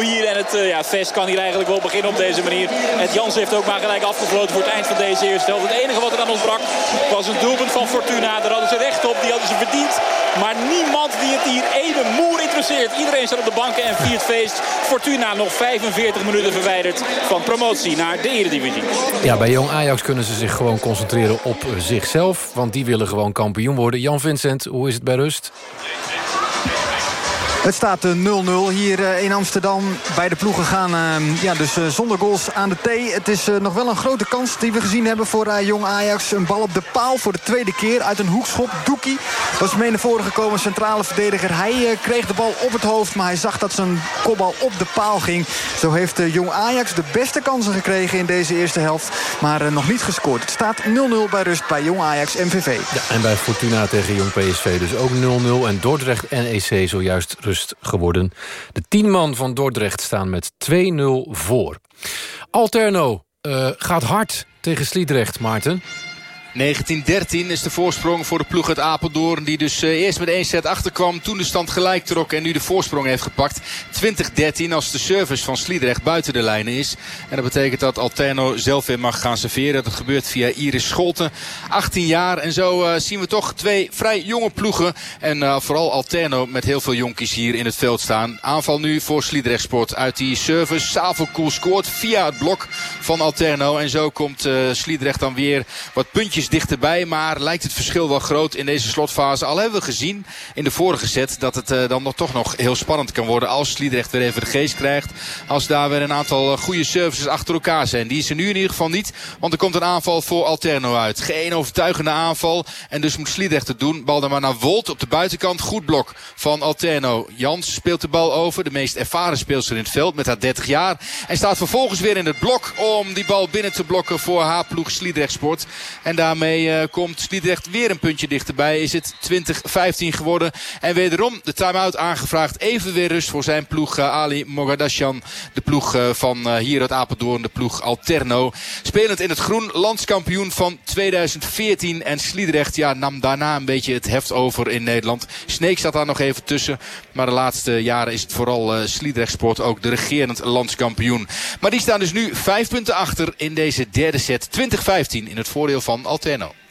hier. En het eh, ja, Vest kan hier eigenlijk wel beginnen op deze manier. Het Jans heeft ook maar gelijk afgefloten voor het eind van deze eerste helft. Het enige wat er aan ontbrak was een doelpunt van Fortuna. Daar hadden ze recht op. Die hadden ze verdiend. Maar niemand die het hier even moer interesseert. Iedereen staat op de banken en viert feest. Fortuna nog 45 minuten verwijderd van promotie naar de Eredivisie. Ja, bij Jong Ajax kunnen ze zich gewoon concentreren op zichzelf. Want die willen gewoon kampioen worden. Jan Vincent, hoe is het bij rust? Het staat eh, 0-0 hier eh, in Amsterdam. Beide ploegen gaan eh, ja, dus eh, zonder goals aan de T. Het is eh, nog wel een grote kans die we gezien hebben voor eh, Jong Ajax. Een bal op de paal voor de tweede keer uit een hoekschop. Doekie was mee naar voren gekomen, centrale verdediger. Hij eh, kreeg de bal op het hoofd, maar hij zag dat zijn kopbal op de paal ging. Zo heeft eh, Jong Ajax de beste kansen gekregen in deze eerste helft. Maar eh, nog niet gescoord. Het staat 0-0 bij rust bij Jong Ajax MVV. Ja, en bij Fortuna tegen Jong PSV dus ook 0-0. En Dordrecht NEC zojuist rust geworden. De tien man van Dordrecht staan met 2-0 voor. Alterno eh, gaat hard tegen Sliedrecht, Maarten. 1913 is de voorsprong voor de ploeg uit Apeldoorn. Die dus eh, eerst met één set achterkwam. Toen de stand gelijk trok en nu de voorsprong heeft gepakt. 2013 als de service van Sliedrecht buiten de lijnen is. En dat betekent dat Alterno zelf weer mag gaan serveren. Dat gebeurt via Iris Scholten. 18 jaar en zo eh, zien we toch twee vrij jonge ploegen. En eh, vooral Alterno met heel veel jonkies hier in het veld staan. Aanval nu voor Sliedrecht Sport uit die service. Savelkoel scoort via het blok van Alterno. En zo komt Sliedrecht dan weer wat puntjes dichterbij. Maar lijkt het verschil wel groot in deze slotfase. Al hebben we gezien in de vorige set dat het eh, dan nog, toch nog heel spannend kan worden. Als Sliedrecht weer even de geest krijgt. Als daar weer een aantal eh, goede services achter elkaar zijn. Die is er nu in ieder geval niet. Want er komt een aanval voor Alterno uit. Geen overtuigende aanval. En dus moet Sliedrecht het doen. Bal dan maar naar Wolt op de buitenkant. Goed blok van Alterno. Jans speelt de bal over. De meest ervaren speelster in het veld met haar 30 jaar. En staat vervolgens weer in het blok om die bal binnen te blokken voor haar ploeg Sliedrecht Sport. En daar daarmee komt Sliedrecht weer een puntje dichterbij. Is het 20-15 geworden. En wederom de time-out aangevraagd. Even weer rust voor zijn ploeg Ali Mogadashan. De ploeg van hier uit Apeldoorn. De ploeg Alterno. Spelend in het groen. Landskampioen van 2014. En Sliedrecht ja, nam daarna een beetje het heft over in Nederland. Sneek staat daar nog even tussen. Maar de laatste jaren is het vooral uh, Sliedrecht Sport ook de regerend landskampioen. Maar die staan dus nu vijf punten achter in deze derde set. 2015 in het voordeel van Alterno. usted no.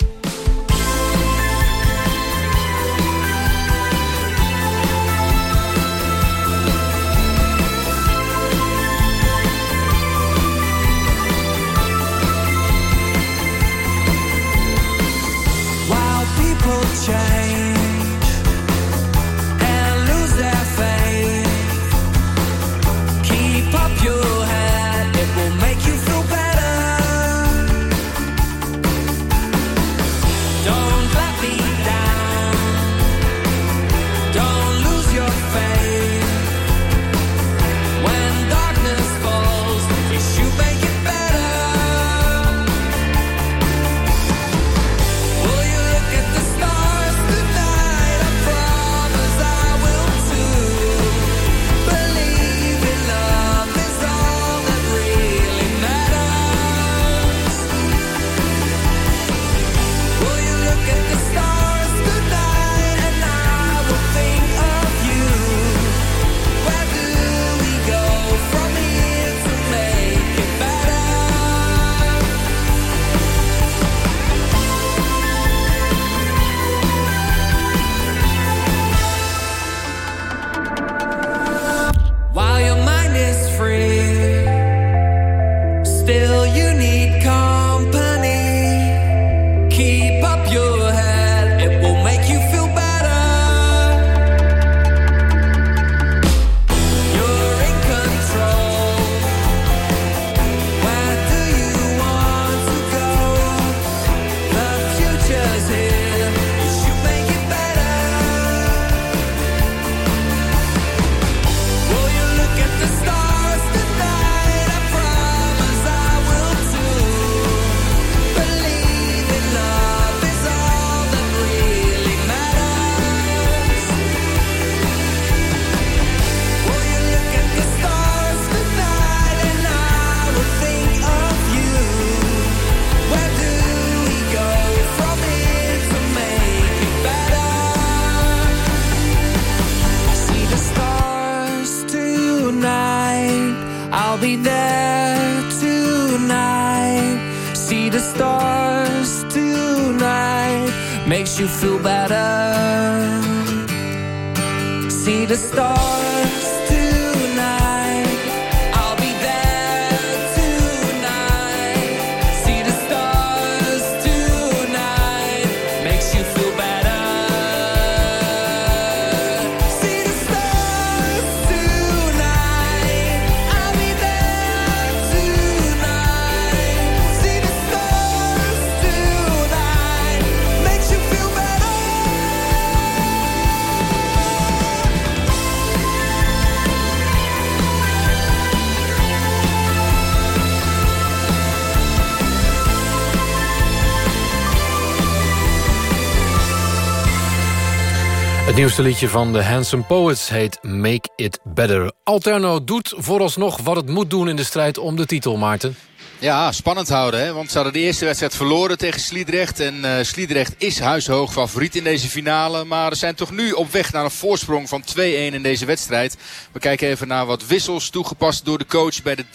Het nieuwste liedje van de Handsome Poets heet Make It Better. Alterno doet vooralsnog wat het moet doen in de strijd om de titel, Maarten. Ja, spannend houden. Hè? Want ze hadden de eerste wedstrijd verloren tegen Sliedrecht. En uh, Sliedrecht is huishoog favoriet in deze finale. Maar ze zijn toch nu op weg naar een voorsprong van 2-1 in deze wedstrijd. We kijken even naar wat wissels toegepast door de coach bij de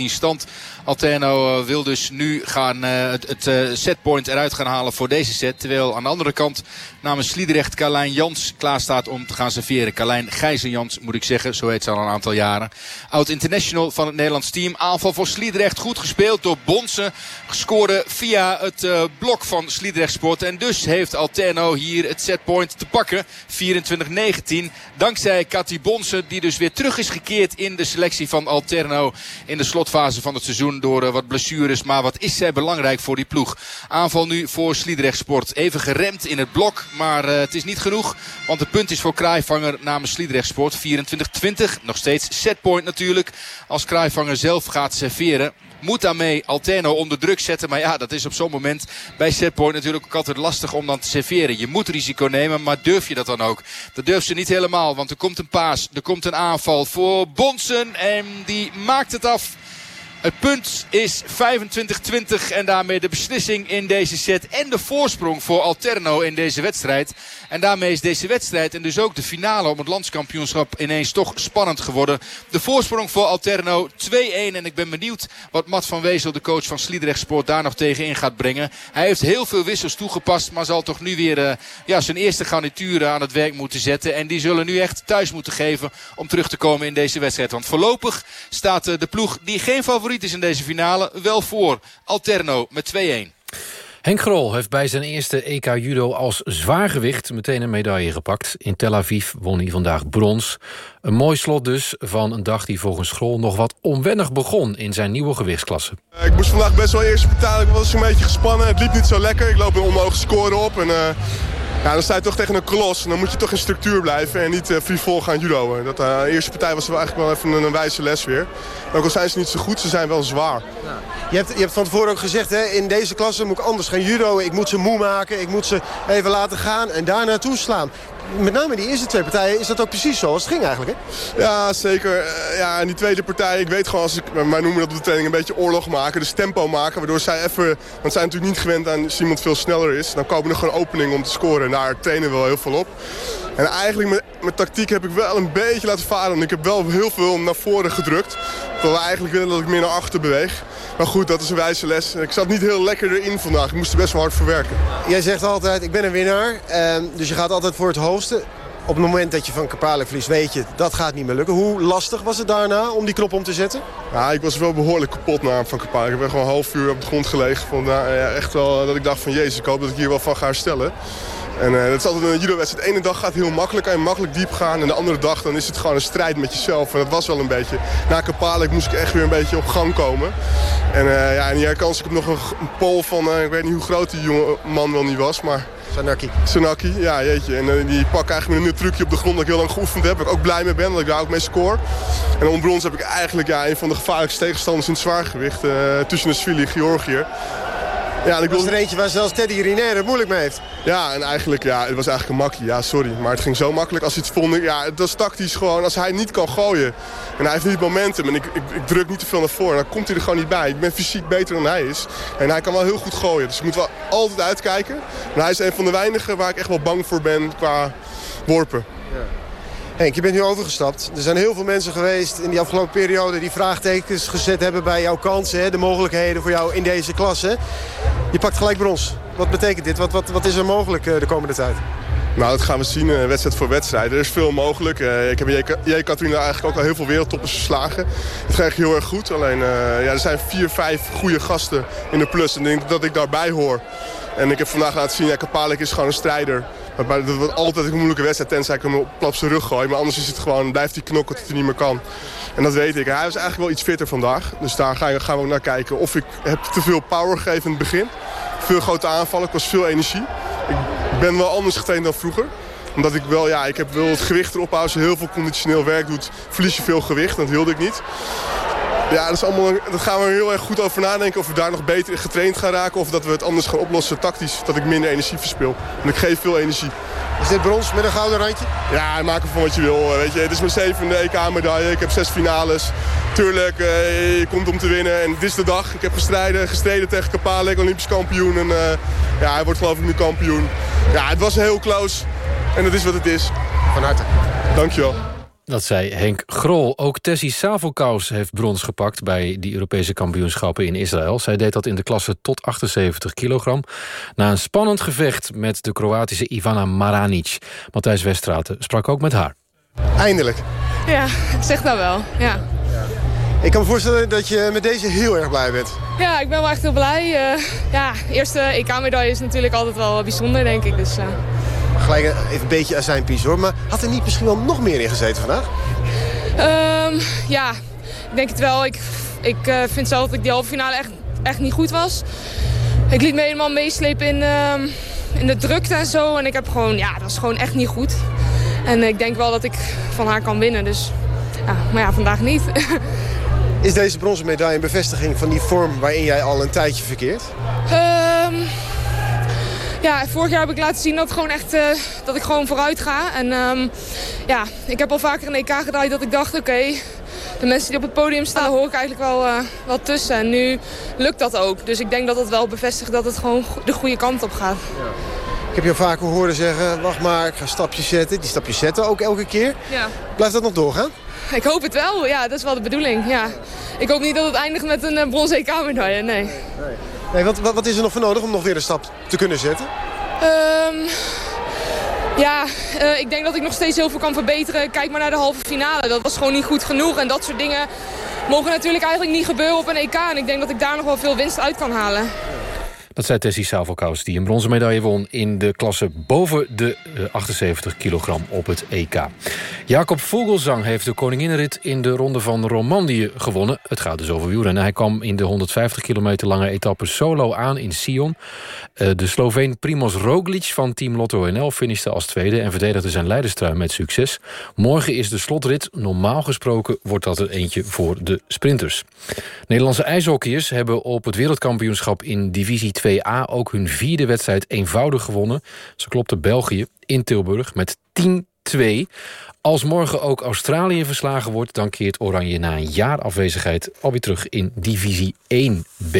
23-19 stand. Alterno uh, wil dus nu gaan uh, het, het setpoint eruit gaan halen voor deze set. Terwijl aan de andere kant namens Sliedrecht Carlijn Jans klaar staat om te gaan serveren. Carlijn Gijzen-Jans moet ik zeggen, zo heet ze al een aantal jaren. Oud-international van het Nederlands team. Aanval voor Sliedrecht goed gespeeld door Bonsen. Gescoorde via het uh, blok van Sliedrecht Sport. En dus heeft Alterno hier het setpoint te pakken. 24-19. Dankzij Cathy Bonsen die dus weer terug is gekeerd in de selectie van Alterno. In de slotfase van het seizoen door uh, wat blessures. Maar wat is zij belangrijk voor die ploeg. Aanval nu voor Sliedrecht Sport. Even geremd in het blok. Maar uh, het is niet genoeg. Want de punt is voor Kraaivanger namens Sliedrecht Sport. 24-20. Nog steeds setpoint natuurlijk. Als Kraaivanger zelf gaat serveren. Moet daarmee Alterno onder druk zetten. Maar ja, dat is op zo'n moment bij setpoint natuurlijk ook altijd lastig om dan te serveren. Je moet risico nemen, maar durf je dat dan ook? Dat durft ze niet helemaal, want er komt een paas. Er komt een aanval voor Bonsen en die maakt het af. Het punt is 25-20 en daarmee de beslissing in deze set. En de voorsprong voor Alterno in deze wedstrijd. En daarmee is deze wedstrijd en dus ook de finale om het landskampioenschap ineens toch spannend geworden. De voorsprong voor Alterno 2-1. En ik ben benieuwd wat Matt van Wezel, de coach van Sliedrecht Sport, daar nog tegenin gaat brengen. Hij heeft heel veel wissels toegepast, maar zal toch nu weer uh, ja, zijn eerste garnituren aan het werk moeten zetten. En die zullen nu echt thuis moeten geven om terug te komen in deze wedstrijd. Want voorlopig staat uh, de ploeg die geen favoriet is in deze finale wel voor. Alterno met 2-1. Henk Grol heeft bij zijn eerste EK Judo als zwaargewicht meteen een medaille gepakt. In Tel Aviv won hij vandaag brons. Een mooi slot dus van een dag die volgens Grol nog wat onwennig begon in zijn nieuwe gewichtsklasse. Ik moest vandaag best wel eerst betalen. Ik was een beetje gespannen. Het liep niet zo lekker. Ik loop een onmogelijke score op. En, uh, ja, dan sta je toch tegen een kolos. Dan moet je toch in structuur blijven en niet uh, frivol gaan judoën. Dat, uh, de eerste partij was wel eigenlijk wel even een, een wijze les weer. Ook al zijn ze niet zo goed, ze zijn wel zwaar. Ja. Je, hebt, je hebt van tevoren ook gezegd, hè, in deze klasse moet ik anders gaan judoën. Ik moet ze moe maken, ik moet ze even laten gaan en daar naartoe slaan met name die eerste twee partijen is dat ook precies zoals het ging eigenlijk, hè? Ja, zeker. Ja, en die tweede partij, ik weet gewoon, als ik, wij noemen dat op de training een beetje oorlog maken. Dus tempo maken, waardoor zij even, want zij natuurlijk niet gewend aan als iemand veel sneller is. Dan komen er gewoon openingen om te scoren en daar trainen we wel heel veel op. En eigenlijk met, met tactiek heb ik wel een beetje laten varen. En ik heb wel heel veel naar voren gedrukt. Terwijl we eigenlijk willen dat ik meer naar achter beweeg. Maar goed, dat is een wijze les. Ik zat niet heel lekker erin vandaag. Ik moest er best wel hard voor werken. Jij zegt altijd, ik ben een winnaar. Um, dus je gaat altijd voor het hoogste. Op het moment dat je van Kapalik verliest, weet je, dat gaat niet meer lukken. Hoe lastig was het daarna om die knop om te zetten? Ja, ik was wel behoorlijk kapot na van Kapalik. Ik ben gewoon een half uur op de grond gelegen. Van, nou, ja, echt wel dat ik dacht van, jezus, ik hoop dat ik hier wel van ga herstellen. En uh, dat is altijd een judo-wedstrijd. De ene dag gaat heel makkelijk en makkelijk diep gaan. En de andere dag dan is het gewoon een strijd met jezelf. En dat was wel een beetje. Na Kapalik moest ik echt weer een beetje op gang komen. En uh, ja, en hier kans ik heb nog een, een pol van, uh, ik weet niet hoe groot die jonge man wel niet was, maar... Sanaki. Sanaki, ja jeetje. En die pak eigenlijk met een trucje op de grond dat ik heel lang geoefend heb. Waar ik ook blij mee ben, dat ik daar ook mee score. En om brons heb ik eigenlijk ja, een van de gevaarlijkste tegenstanders in het zwaargewicht. Tussen de Svili Georgië. Ja, ik was er eentje waar zelfs Teddy Riner het moeilijk mee heeft. Ja, en eigenlijk, ja, het was eigenlijk een makkie. Ja, sorry. Maar het ging zo makkelijk als hij het vond. Ja, het was tactisch gewoon. Als hij niet kan gooien en hij heeft niet momentum en ik, ik, ik druk niet te veel naar voren, dan komt hij er gewoon niet bij. Ik ben fysiek beter dan hij is. En hij kan wel heel goed gooien. Dus ik moet wel altijd uitkijken. En hij is een van de weinigen waar ik echt wel bang voor ben qua worpen. Ja. Je bent nu overgestapt. Er zijn heel veel mensen geweest in die afgelopen periode... die vraagtekens gezet hebben bij jouw kansen, de mogelijkheden voor jou in deze klasse. Je pakt gelijk brons. Wat betekent dit? Wat, wat, wat is er mogelijk de komende tijd? Nou, dat gaan we zien, uh, wedstrijd voor wedstrijd. Er is veel mogelijk. Uh, ik heb J. Katrina eigenlijk ook al heel veel wereldtoppers verslagen. Gaat echt heel erg goed. Alleen, ja, er zijn vier, vijf goede gasten in de plus. En ik denk dat ik daarbij hoor. En ik heb vandaag laten zien, ja, Kapalik is gewoon een strijder. Maar dat wordt altijd een moeilijke wedstrijd, tenzij ik hem op plap zijn rug gooi. Maar anders is het gewoon, blijft hij knokken tot hij niet meer kan. En dat weet ik. Hij was eigenlijk wel iets fitter vandaag. Dus daar gaan we ook naar kijken. Of ik heb te veel power gegeven in het begin. Veel grote aanvallen, ik was veel energie. Ik ben wel anders getraind dan vroeger omdat ik wel, ja, ik heb wel het gewicht erop Als je heel veel conditioneel werk doet, verlies je veel gewicht. Dat wilde ik niet. Ja, dat, is allemaal, dat gaan we er heel erg goed over nadenken. Of we daar nog beter getraind gaan raken. Of dat we het anders gaan oplossen tactisch. Dat ik minder energie verspil. Want ik geef veel energie. Is dit brons met een gouden randje? Ja, maak ervan wat je wil. Weet je. Het is mijn zevende EK-medaille. Ik heb zes finales. Tuurlijk, uh, je komt om te winnen. En dit is de dag. Ik heb gestreden, gestreden tegen Kapalek, Olympisch kampioen. En uh, ja, hij wordt geloof ik nu kampioen. Ja, het was heel close. En dat is wat het is. Van harte. Dankjewel. Dat zei Henk Grol. Ook Tessie Savokous heeft brons gepakt... bij die Europese kampioenschappen in Israël. Zij deed dat in de klasse tot 78 kilogram. Na een spannend gevecht met de Kroatische Ivana Maranic. Matthijs Westraten sprak ook met haar. Eindelijk. Ja, zeg nou wel. Ja. Ik kan me voorstellen dat je met deze heel erg blij bent. Ja, ik ben wel echt heel blij. Uh, ja, eerste EK-medaille is natuurlijk altijd wel bijzonder, denk ik. Dus, uh gelijk even een beetje azijnpies hoor. Maar had er niet misschien wel nog meer in gezeten vandaag? Um, ja, ik denk het wel. Ik, ik uh, vind zelf dat ik die halve finale echt, echt niet goed was. Ik liet me helemaal meeslepen in, uh, in de drukte en zo. En ik heb gewoon, ja, dat was gewoon echt niet goed. En ik denk wel dat ik van haar kan winnen. Dus, ja, maar ja, vandaag niet. Is deze bronzen medaille een bevestiging van die vorm waarin jij al een tijdje verkeert? Ehm, ja, vorig jaar heb ik laten zien dat, gewoon echt, uh, dat ik gewoon vooruit ga. En um, ja, ik heb al vaker een EK gedraaid dat ik dacht, oké, de mensen die op het podium staan, hoor ik eigenlijk wel, uh, wel tussen. En nu lukt dat ook. Dus ik denk dat het wel bevestigt dat het gewoon de goede kant op gaat. Ja. Ik heb je vaker horen zeggen, wacht maar, ik ga stapjes zetten. Die stapjes zetten ook elke keer. Ja. Blijft dat nog doorgaan? Ik hoop het wel, ja, dat is wel de bedoeling. Ja. Ik hoop niet dat het eindigt met een uh, bronzen EK-medaille, nee. nee. nee wat, wat, wat, is er nog voor nodig om nog weer een stap te kunnen zetten? Um, ja, uh, ik denk dat ik nog steeds heel veel kan verbeteren. Kijk maar naar de halve finale. Dat was gewoon niet goed genoeg. En dat soort dingen mogen natuurlijk eigenlijk niet gebeuren op een EK. En ik denk dat ik daar nog wel veel winst uit kan halen. Dat zei Tessie Savelkous, die een bronzen medaille won... in de klasse boven de 78 eh, kilogram op het EK. Jacob Vogelsang heeft de koninginrit in de ronde van Romandie gewonnen. Het gaat dus over wielrennen. Hij kwam in de 150 kilometer lange etappe solo aan in Sion. Eh, de Sloveen Primoz Roglic van team Lotto NL finishte als tweede... en verdedigde zijn leiderstrui met succes. Morgen is de slotrit. Normaal gesproken wordt dat er eentje voor de sprinters. Nederlandse ijshockeyers hebben op het wereldkampioenschap in divisie 2A ook hun vierde wedstrijd eenvoudig gewonnen. Ze klopte België in Tilburg met 10-2. Als morgen ook Australië verslagen wordt... dan keert Oranje na een jaar afwezigheid alweer terug in divisie 1B.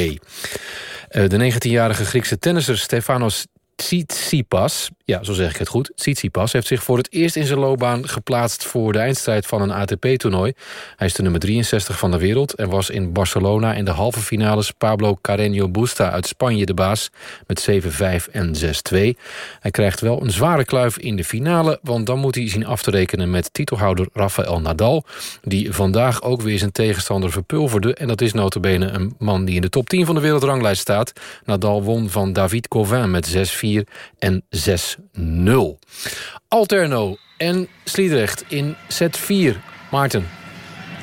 Eh, de 19-jarige Griekse tennisser Stefanos Tsitsipas, ja, zo zeg ik het goed. Tsitsipas heeft zich voor het eerst in zijn loopbaan geplaatst... voor de eindstrijd van een ATP-toernooi. Hij is de nummer 63 van de wereld... en was in Barcelona in de halve finales... Pablo Carreño Busta uit Spanje de baas... met 7-5 en 6-2. Hij krijgt wel een zware kluif in de finale... want dan moet hij zien af te rekenen met titelhouder Rafael Nadal... die vandaag ook weer zijn tegenstander verpulverde... en dat is notabene een man die in de top 10 van de wereldranglijst staat. Nadal won van David Covin met 6-4 en 6-0. Alterno en Sliedrecht in set 4. Maarten.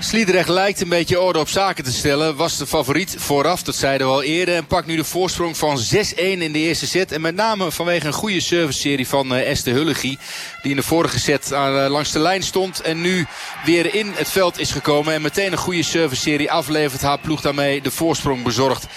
Sliedrecht lijkt een beetje orde op zaken te stellen. Was de favoriet vooraf, dat zeiden we al eerder. En pakt nu de voorsprong van 6-1 in de eerste set. En met name vanwege een goede serviceserie van uh, Esther Hullegie. Die in de vorige set uh, langs de lijn stond. En nu weer in het veld is gekomen. En meteen een goede serviceserie aflevert. Haar ploeg daarmee de voorsprong bezorgd. 7-1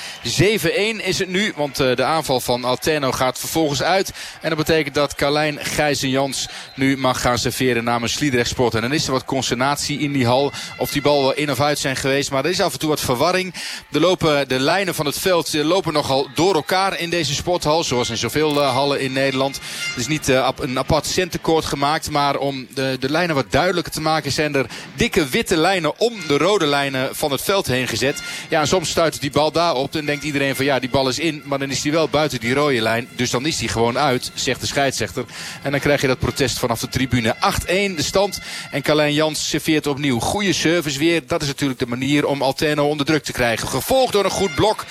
is het nu. Want uh, de aanval van Alterno gaat vervolgens uit. En dat betekent dat Carlijn Gijzen-Jans nu mag gaan serveren namens Sliedrecht Sport. En dan is er wat consternatie in die hal. Of die bal in of uit zijn geweest. Maar er is af en toe wat verwarring. Er lopen de lijnen van het veld lopen nogal door elkaar in deze sporthal. Zoals in zoveel uh, hallen in Nederland. Het is niet uh, een apart centenkoord gemaakt. Maar om de, de lijnen wat duidelijker te maken zijn er dikke witte lijnen om de rode lijnen van het veld heen gezet. Ja, soms stuit die bal daarop. Dan denkt iedereen van ja, die bal is in. Maar dan is die wel buiten die rode lijn. Dus dan is die gewoon uit, zegt de scheidsrechter. En dan krijg je dat protest vanaf de tribune. 8-1 de stand. En Carlijn Jans serveert opnieuw. Goede weer. Dat is natuurlijk de manier om Alterno onder druk te krijgen. Gevolgd door een goed blok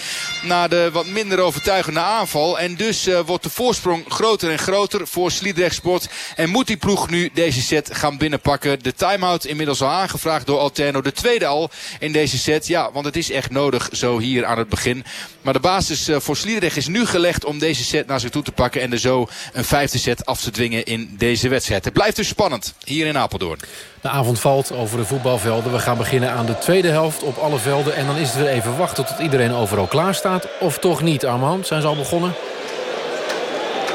na de wat minder overtuigende aanval. En dus uh, wordt de voorsprong groter en groter voor Sliedrecht Sport. En moet die ploeg nu deze set gaan binnenpakken. De time-out inmiddels al aangevraagd door Alterno. De tweede al in deze set. Ja, want het is echt nodig zo hier aan het begin. Maar de basis uh, voor Sliedrecht is nu gelegd om deze set naar zich toe te pakken. En er zo een vijfde set af te dwingen in deze wedstrijd. Het blijft dus spannend hier in Apeldoorn. De avond valt over de voetbalvelden. We gaan beginnen aan de tweede helft op alle velden. En dan is het weer even wachten tot iedereen overal klaar staat. Of toch niet, Armand? Zijn ze al begonnen?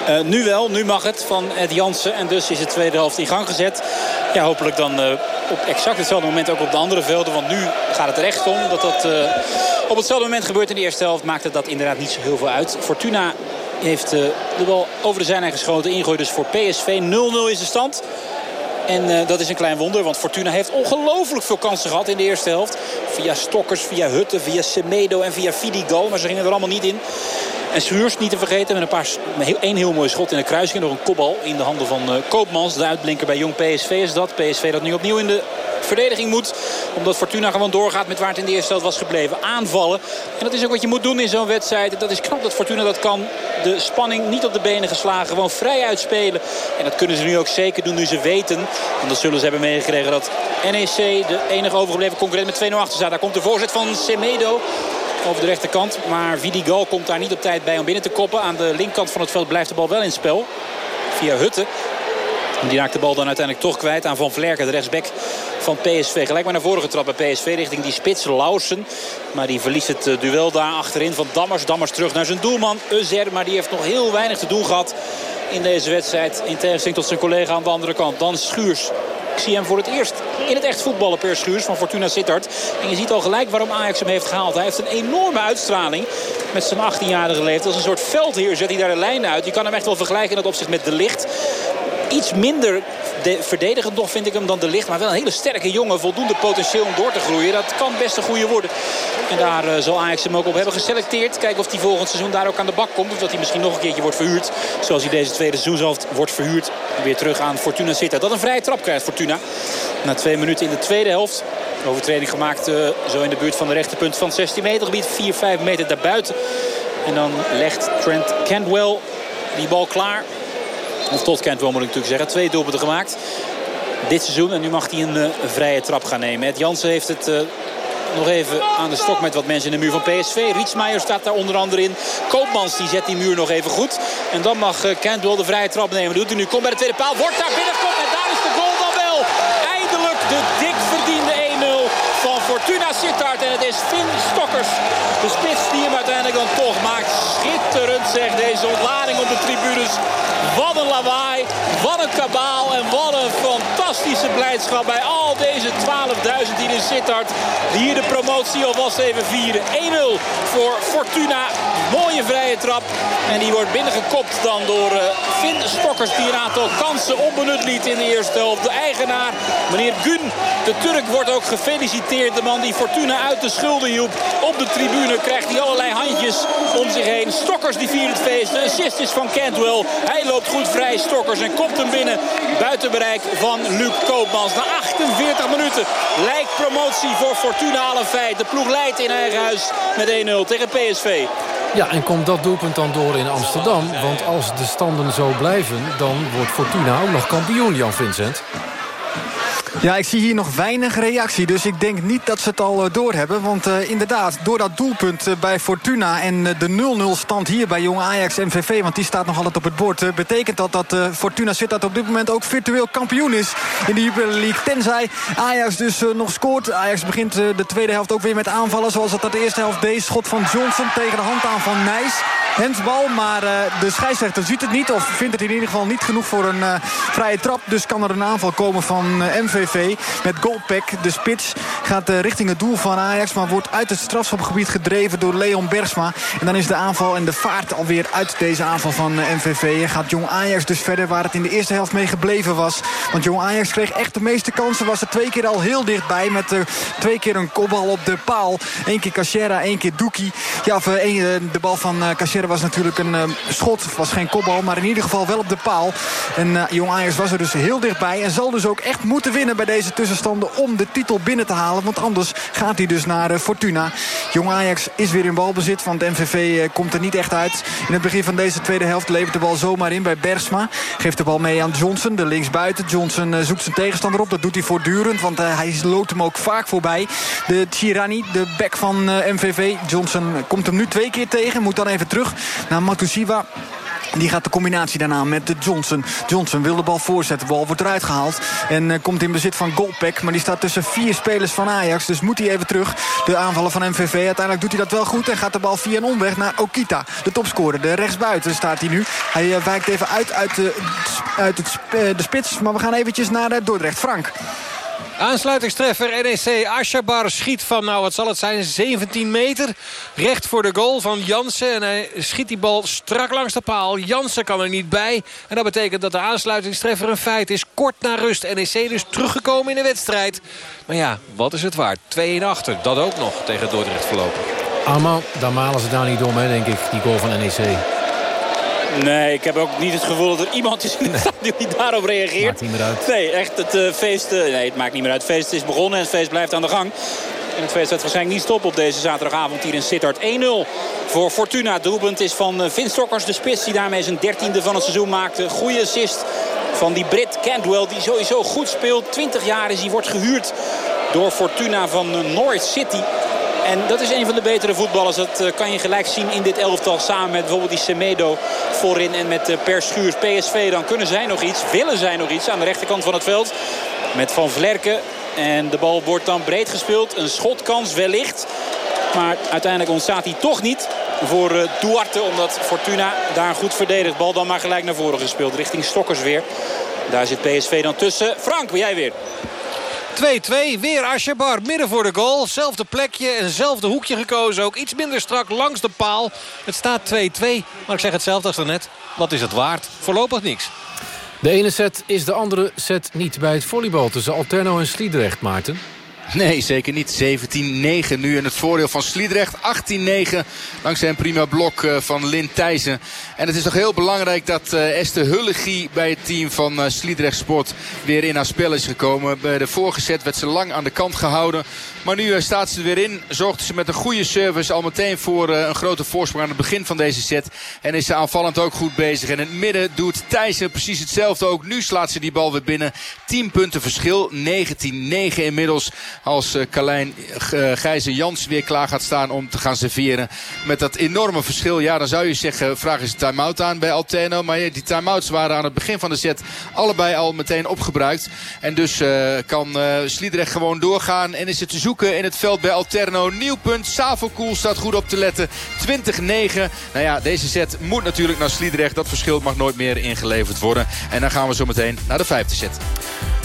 Uh, nu wel, nu mag het van Ed Jansen. En dus is de tweede helft in gang gezet. Ja, hopelijk dan uh, op exact hetzelfde moment ook op de andere velden. Want nu gaat het er echt om. Dat dat uh, op hetzelfde moment gebeurt in de eerste helft. Maakt het dat inderdaad niet zo heel veel uit. Fortuna heeft de bal over de zijlijn geschoten. Ingooi dus voor PSV. 0-0 is de stand. En uh, dat is een klein wonder, want Fortuna heeft ongelooflijk veel kansen gehad in de eerste helft. Via Stokkers, via Hutte, via Semedo en via Fidigal. Maar ze gingen er allemaal niet in. En Schuurs niet te vergeten met een paar, één heel mooi schot in de kruising. Nog een kopbal in de handen van uh, Koopmans. De uitblinker bij Jong PSV is dat. PSV dat nu opnieuw in de verdediging moet. Omdat Fortuna gewoon doorgaat met waar het in de eerste helft was gebleven. Aanvallen. En dat is ook wat je moet doen in zo'n wedstrijd. Dat is knap dat Fortuna dat kan. De spanning niet op de benen geslagen. Gewoon vrij uitspelen. En dat kunnen ze nu ook zeker doen nu ze weten. En dat zullen ze hebben meegekregen dat NEC de enige overgebleven concurrent met 2-0 achter staat. Daar komt de voorzet van Semedo over de rechterkant. Maar Vidigal komt daar niet op tijd bij om binnen te koppen. Aan de linkerkant van het veld blijft de bal wel in spel. Via Hutte. Die raakt de bal dan uiteindelijk toch kwijt aan Van Vlerken, de rechtsback van PSV. Gelijk maar naar voren getrapt bij PSV richting die spits Lausen. Maar die verliest het eh, duel daar achterin van Dammers. Dammers terug naar zijn doelman Ezer. Maar die heeft nog heel weinig te doen gehad in deze wedstrijd. In tegenstelling tot zijn collega aan de andere kant. Dan Schuurs. Ik zie hem voor het eerst in het echt voetballen per Schuurs van Fortuna Sittard. En je ziet al gelijk waarom Ajax hem heeft gehaald. Hij heeft een enorme uitstraling met zijn 18-jarige leeftijd. Als een soort veldheer zet hij daar de lijn uit. Je kan hem echt wel vergelijken in dat opzicht met De Licht iets minder verdedigend nog vind ik hem dan de licht. Maar wel een hele sterke jongen. Voldoende potentieel om door te groeien. Dat kan best een goede worden. En daar uh, zal Ajax hem ook op hebben geselecteerd. Kijken of hij volgend seizoen daar ook aan de bak komt. Of dat hij misschien nog een keertje wordt verhuurd. Zoals hij deze tweede seizoen wordt verhuurd. Weer terug aan Fortuna Sittard. Dat een vrije trap krijgt Fortuna. Na twee minuten in de tweede helft. Overtreding gemaakt uh, zo in de buurt van de rechterpunt van 16 meter gebied. 4, 5 meter daarbuiten. En dan legt Trent Cantwell die bal klaar of tot Cantwell moet ik natuurlijk zeggen. Twee doelpunten gemaakt dit seizoen. En nu mag hij een, uh, vrije trap gaan nemen. Ed Jansen heeft het... Uh, nog even aan de stok met wat mensen in de muur van PSV. Rietsmaier staat daar onder andere in. Koopmans die zet die muur nog even goed. En dan mag uh, Cantwell de vrije trap nemen. Doet hij nu. Komt bij de tweede paal. Wordt daar binnenkomt. En daar is de goal dan wel. Eindelijk de dik verdiende 1-0 van Fortuna Sittard. En het is Finn Stokkers. De spits die hem uiteindelijk dan toch maakt. Schitterend zegt deze ontlading op de tribunes. Wat een lawaai, wat een kabaal en wat een fantastische blijdschap bij al deze 12.000 die in Sittard. Hier de promotie alvast even vieren. 1-0 voor Fortuna. Mooie vrije trap. En die wordt binnengekopt dan door uh, Finn Stokkers. Die een aantal kansen onbenut liet in de eerste helft. De eigenaar, meneer Gun, de Turk, wordt ook gefeliciteerd. De man die Fortuna uit de schulden hielp. Op de tribune krijgt hij allerlei handjes om zich heen. Stokkers die viert het feest. De assist is van Cantwell. Hij loopt goed vrij, Stokkers. En komt hem binnen buiten bereik van Luc Koopmans. Na 48 minuten lijkt promotie voor Fortuna al een feit. De ploeg leidt in eigen huis met 1-0 tegen PSV. Ja, en komt dat doelpunt dan door in Amsterdam? Want als de standen zo blijven, dan wordt Fortuna ook nog kampioen, Jan Vincent. Ja, ik zie hier nog weinig reactie. Dus ik denk niet dat ze het al uh, doorhebben. Want uh, inderdaad, door dat doelpunt uh, bij Fortuna... en de 0-0 stand hier bij Jong Ajax MVV... want die staat nog altijd op het bord... betekent dat dat Fortuna Sittard op dit moment ook virtueel kampioen is... in de Jupiler League. Tenzij Ajax dus nog scoort. Ajax begint de tweede helft ook weer met aanvallen... zoals dat de eerste helft deed. Schot van Johnson tegen de hand aan van Nijs. Hensbal, maar de scheidsrechter ziet het niet... of vindt het in ieder geval niet genoeg voor een vrije trap. Dus kan er een aanval komen van MVV. Met Golpek, de spits, gaat uh, richting het doel van Ajax... maar wordt uit het strafschopgebied gedreven door Leon Bersma. En dan is de aanval en de vaart alweer uit deze aanval van uh, MVV. Gaat Jong Ajax dus verder waar het in de eerste helft mee gebleven was. Want Jong Ajax kreeg echt de meeste kansen. Was er twee keer al heel dichtbij met uh, twee keer een kopbal op de paal. Eén keer Cachera, één keer Doekie. Ja, of, de bal van Cachera was natuurlijk een schot. was geen kopbal, maar in ieder geval wel op de paal. En Jong Ajax was er dus heel dichtbij. En zal dus ook echt moeten winnen bij deze tussenstanden om de titel binnen te halen. Want anders gaat hij dus naar uh, Fortuna. Jong Ajax is weer in balbezit, want MVV uh, eh, komt er niet echt uit. In het begin van deze tweede helft levert de bal zomaar in bij Bersma. Geeft de bal mee aan Johnson, de linksbuiten. Johnson uh, zoekt zijn tegenstander op, dat doet hij voortdurend. Want hij loopt hem ook vaak voorbij. De Chirani, de back van MVV. Johnson komt hem nu twee keer tegen. Moet dan even terug naar Matusiwa. Die gaat de combinatie daarna met de Johnson. Johnson wil de bal voorzetten. De bal wordt eruit gehaald. En uh, komt in bezit van Golpek. Maar die staat tussen vier spelers van Ajax. Dus moet hij even terug. De aanvallen van MVV. Uiteindelijk doet hij dat wel goed. En gaat de bal via een omweg naar Okita. De topscorer. De rechtsbuiten staat hij nu. Hij uh, wijkt even uit uit, de, uit het, uh, de spits. Maar we gaan eventjes naar Dordrecht. Frank. Aansluitingstreffer NEC. Ashabar schiet van, nou wat zal het zijn, 17 meter. Recht voor de goal van Jansen. En hij schiet die bal strak langs de paal. Jansen kan er niet bij. En dat betekent dat de aansluitingstreffer een feit is. Kort na rust. NEC dus teruggekomen in de wedstrijd. Maar ja, wat is het waard? 2-1 achter. Dat ook nog tegen Dordrecht verlopen. Allemaal, dan malen ze daar niet om, hè, denk ik, die goal van NEC. Nee, ik heb ook niet het gevoel dat er iemand is in de die daarop reageert. Maakt niet meer uit. Nee, echt het uh, feest... Uh, nee, het maakt niet meer uit. Het feest is begonnen en het feest blijft aan de gang. En het feest gaat waarschijnlijk niet stoppen op deze zaterdagavond hier in Sittard. 1-0 voor Fortuna. Doelpunt is van uh, Vin Stokkers, de spits. Die daarmee zijn dertiende van het seizoen maakte. Goede assist van die Brit Cantwell. Die sowieso goed speelt. 20 jaar is hij wordt gehuurd door Fortuna van Norwich City. En dat is een van de betere voetballers. Dat eh, kan je gelijk zien in dit elftal. Samen met bijvoorbeeld die Semedo voorin en met uh, Per Schuurs. PSV dan kunnen zij nog iets. Willen zij nog iets aan de rechterkant van het veld. Met Van Vlerken. En de bal wordt dan breed gespeeld. Een schotkans wellicht. Maar uiteindelijk ontstaat hij toch niet voor uh, Duarte. Omdat Fortuna daar goed verdedigt. Bal dan maar gelijk naar voren gespeeld. Richting Stokkers weer. Daar zit PSV dan tussen. Frank, ben jij weer? 2-2, weer Asjebar, midden voor de goal. Zelfde plekje, eenzelfde hoekje gekozen. Ook iets minder strak langs de paal. Het staat 2-2, maar ik zeg hetzelfde als daarnet. Wat is het waard? Voorlopig niks. De ene set is de andere set niet bij het volleybal tussen Alterno en Sliedrecht, Maarten. Nee, zeker niet. 17-9 nu in het voordeel van Sliedrecht. 18-9 dankzij een prima blok eh, van Lin Thijssen. En het is toch heel belangrijk dat uh, Esther Hullegie bij het team van uh, Sliedrecht Sport weer in haar spel is gekomen. Bij de vorige set werd ze lang aan de kant gehouden. Maar nu staat ze er weer in. Zorgde ze met een goede service al meteen voor een grote voorsprong aan het begin van deze set. En is ze aanvallend ook goed bezig. En in het midden doet Thijssen precies hetzelfde ook. Nu slaat ze die bal weer binnen. 10 punten verschil. 19-9 inmiddels. Als uh, Carlijn uh, Gijzer Jans weer klaar gaat staan om te gaan serveren. Met dat enorme verschil. Ja, dan zou je zeggen, vraag eens een time-out aan bij Alterno. Maar die time-outs waren aan het begin van de set allebei al meteen opgebruikt. En dus uh, kan Sliedrecht gewoon doorgaan. En is het te zoeken in het veld bij Alterno. Nieuw punt. Savelkoel staat goed op te letten. 20-9. Nou ja, deze set moet natuurlijk naar Sliedrecht. Dat verschil mag nooit meer ingeleverd worden. En dan gaan we zo meteen naar de vijfde set.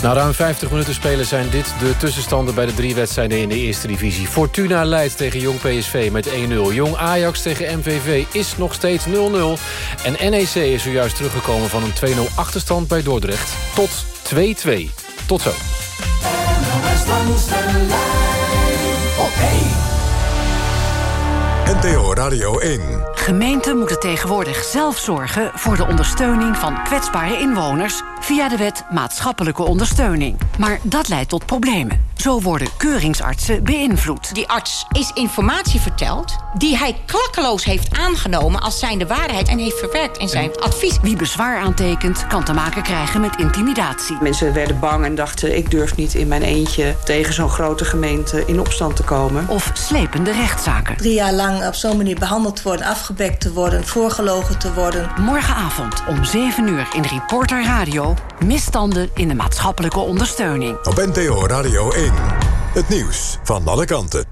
Na ruim 50 minuten spelen zijn dit de tussenstanden bij de drie wedstrijden in de eerste divisie. Fortuna leidt tegen Jong PSV met 1-0. Jong Ajax tegen MVV is nog steeds 0-0. En NEC is zojuist teruggekomen van een 2-0 achterstand bij Dordrecht tot 2-2. Tot zo. NTO Radio 1. Gemeenten moeten tegenwoordig zelf zorgen voor de ondersteuning van kwetsbare inwoners via de wet maatschappelijke ondersteuning. Maar dat leidt tot problemen. Zo worden keuringsartsen beïnvloed. Die arts is informatie verteld die hij klakkeloos heeft aangenomen als zijnde waarheid en heeft verwerkt in zijn advies. Wie bezwaar aantekent kan te maken krijgen met intimidatie. Mensen werden bang en dachten ik durf niet in mijn eentje tegen zo'n grote gemeente in opstand te komen. Of slepende rechtszaken. Drie jaar lang op zo'n manier behandeld worden, afgebekt te worden, voorgelogen te worden. Morgenavond om 7 uur in Reporter Radio misstanden in de maatschappelijke ondersteuning. Op NTO Radio 1. Het nieuws van alle kanten.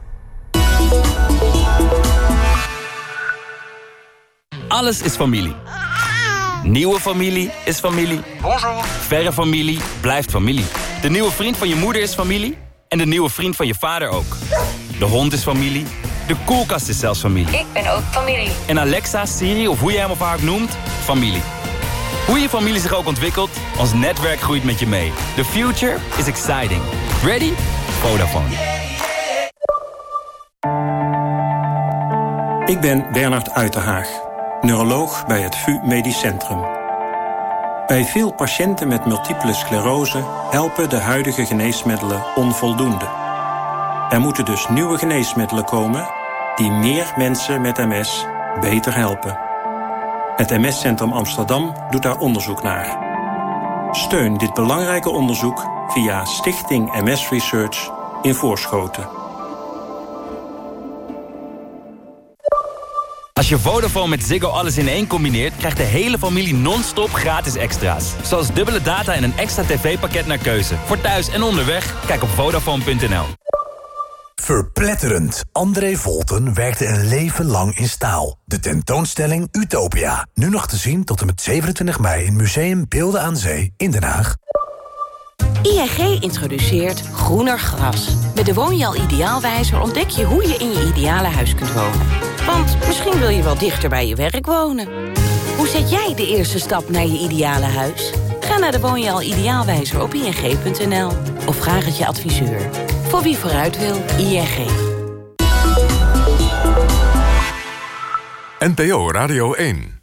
Alles is familie. Nieuwe familie is familie. Bonjour. Verre familie blijft familie. De nieuwe vriend van je moeder is familie. En de nieuwe vriend van je vader ook. De hond is familie. De koelkast is zelfs familie. Ik ben ook familie. En Alexa, Siri of hoe je hem of haar ook noemt, familie. Hoe je familie zich ook ontwikkelt, ons netwerk groeit met je mee. The future is exciting. Ready? Vodafone. Ik ben Bernard Uiterhaag, neuroloog bij het VU Medisch Centrum. Bij veel patiënten met multiple sclerose helpen de huidige geneesmiddelen onvoldoende. Er moeten dus nieuwe geneesmiddelen komen die meer mensen met MS beter helpen. Het MS-centrum Amsterdam doet daar onderzoek naar. Steun dit belangrijke onderzoek via Stichting MS Research in Voorschoten. Als je Vodafone met Ziggo alles in één combineert... krijgt de hele familie non-stop gratis extra's. Zoals dubbele data en een extra tv-pakket naar keuze. Voor thuis en onderweg, kijk op Vodafone.nl. Verpletterend. André Volten werkte een leven lang in staal. De tentoonstelling Utopia. Nu nog te zien tot en met 27 mei in Museum Beelden aan Zee in Den Haag. ING introduceert groener gras. Met de Woonjaal Ideaalwijzer ontdek je hoe je in je ideale huis kunt wonen. Want misschien wil je wel dichter bij je werk wonen. Hoe zet jij de eerste stap naar je ideale huis? Ga naar de Woonjaal Ideaalwijzer op ing.nl. Of vraag het je adviseur. Voor wie vooruit wil, ING. NPO Radio 1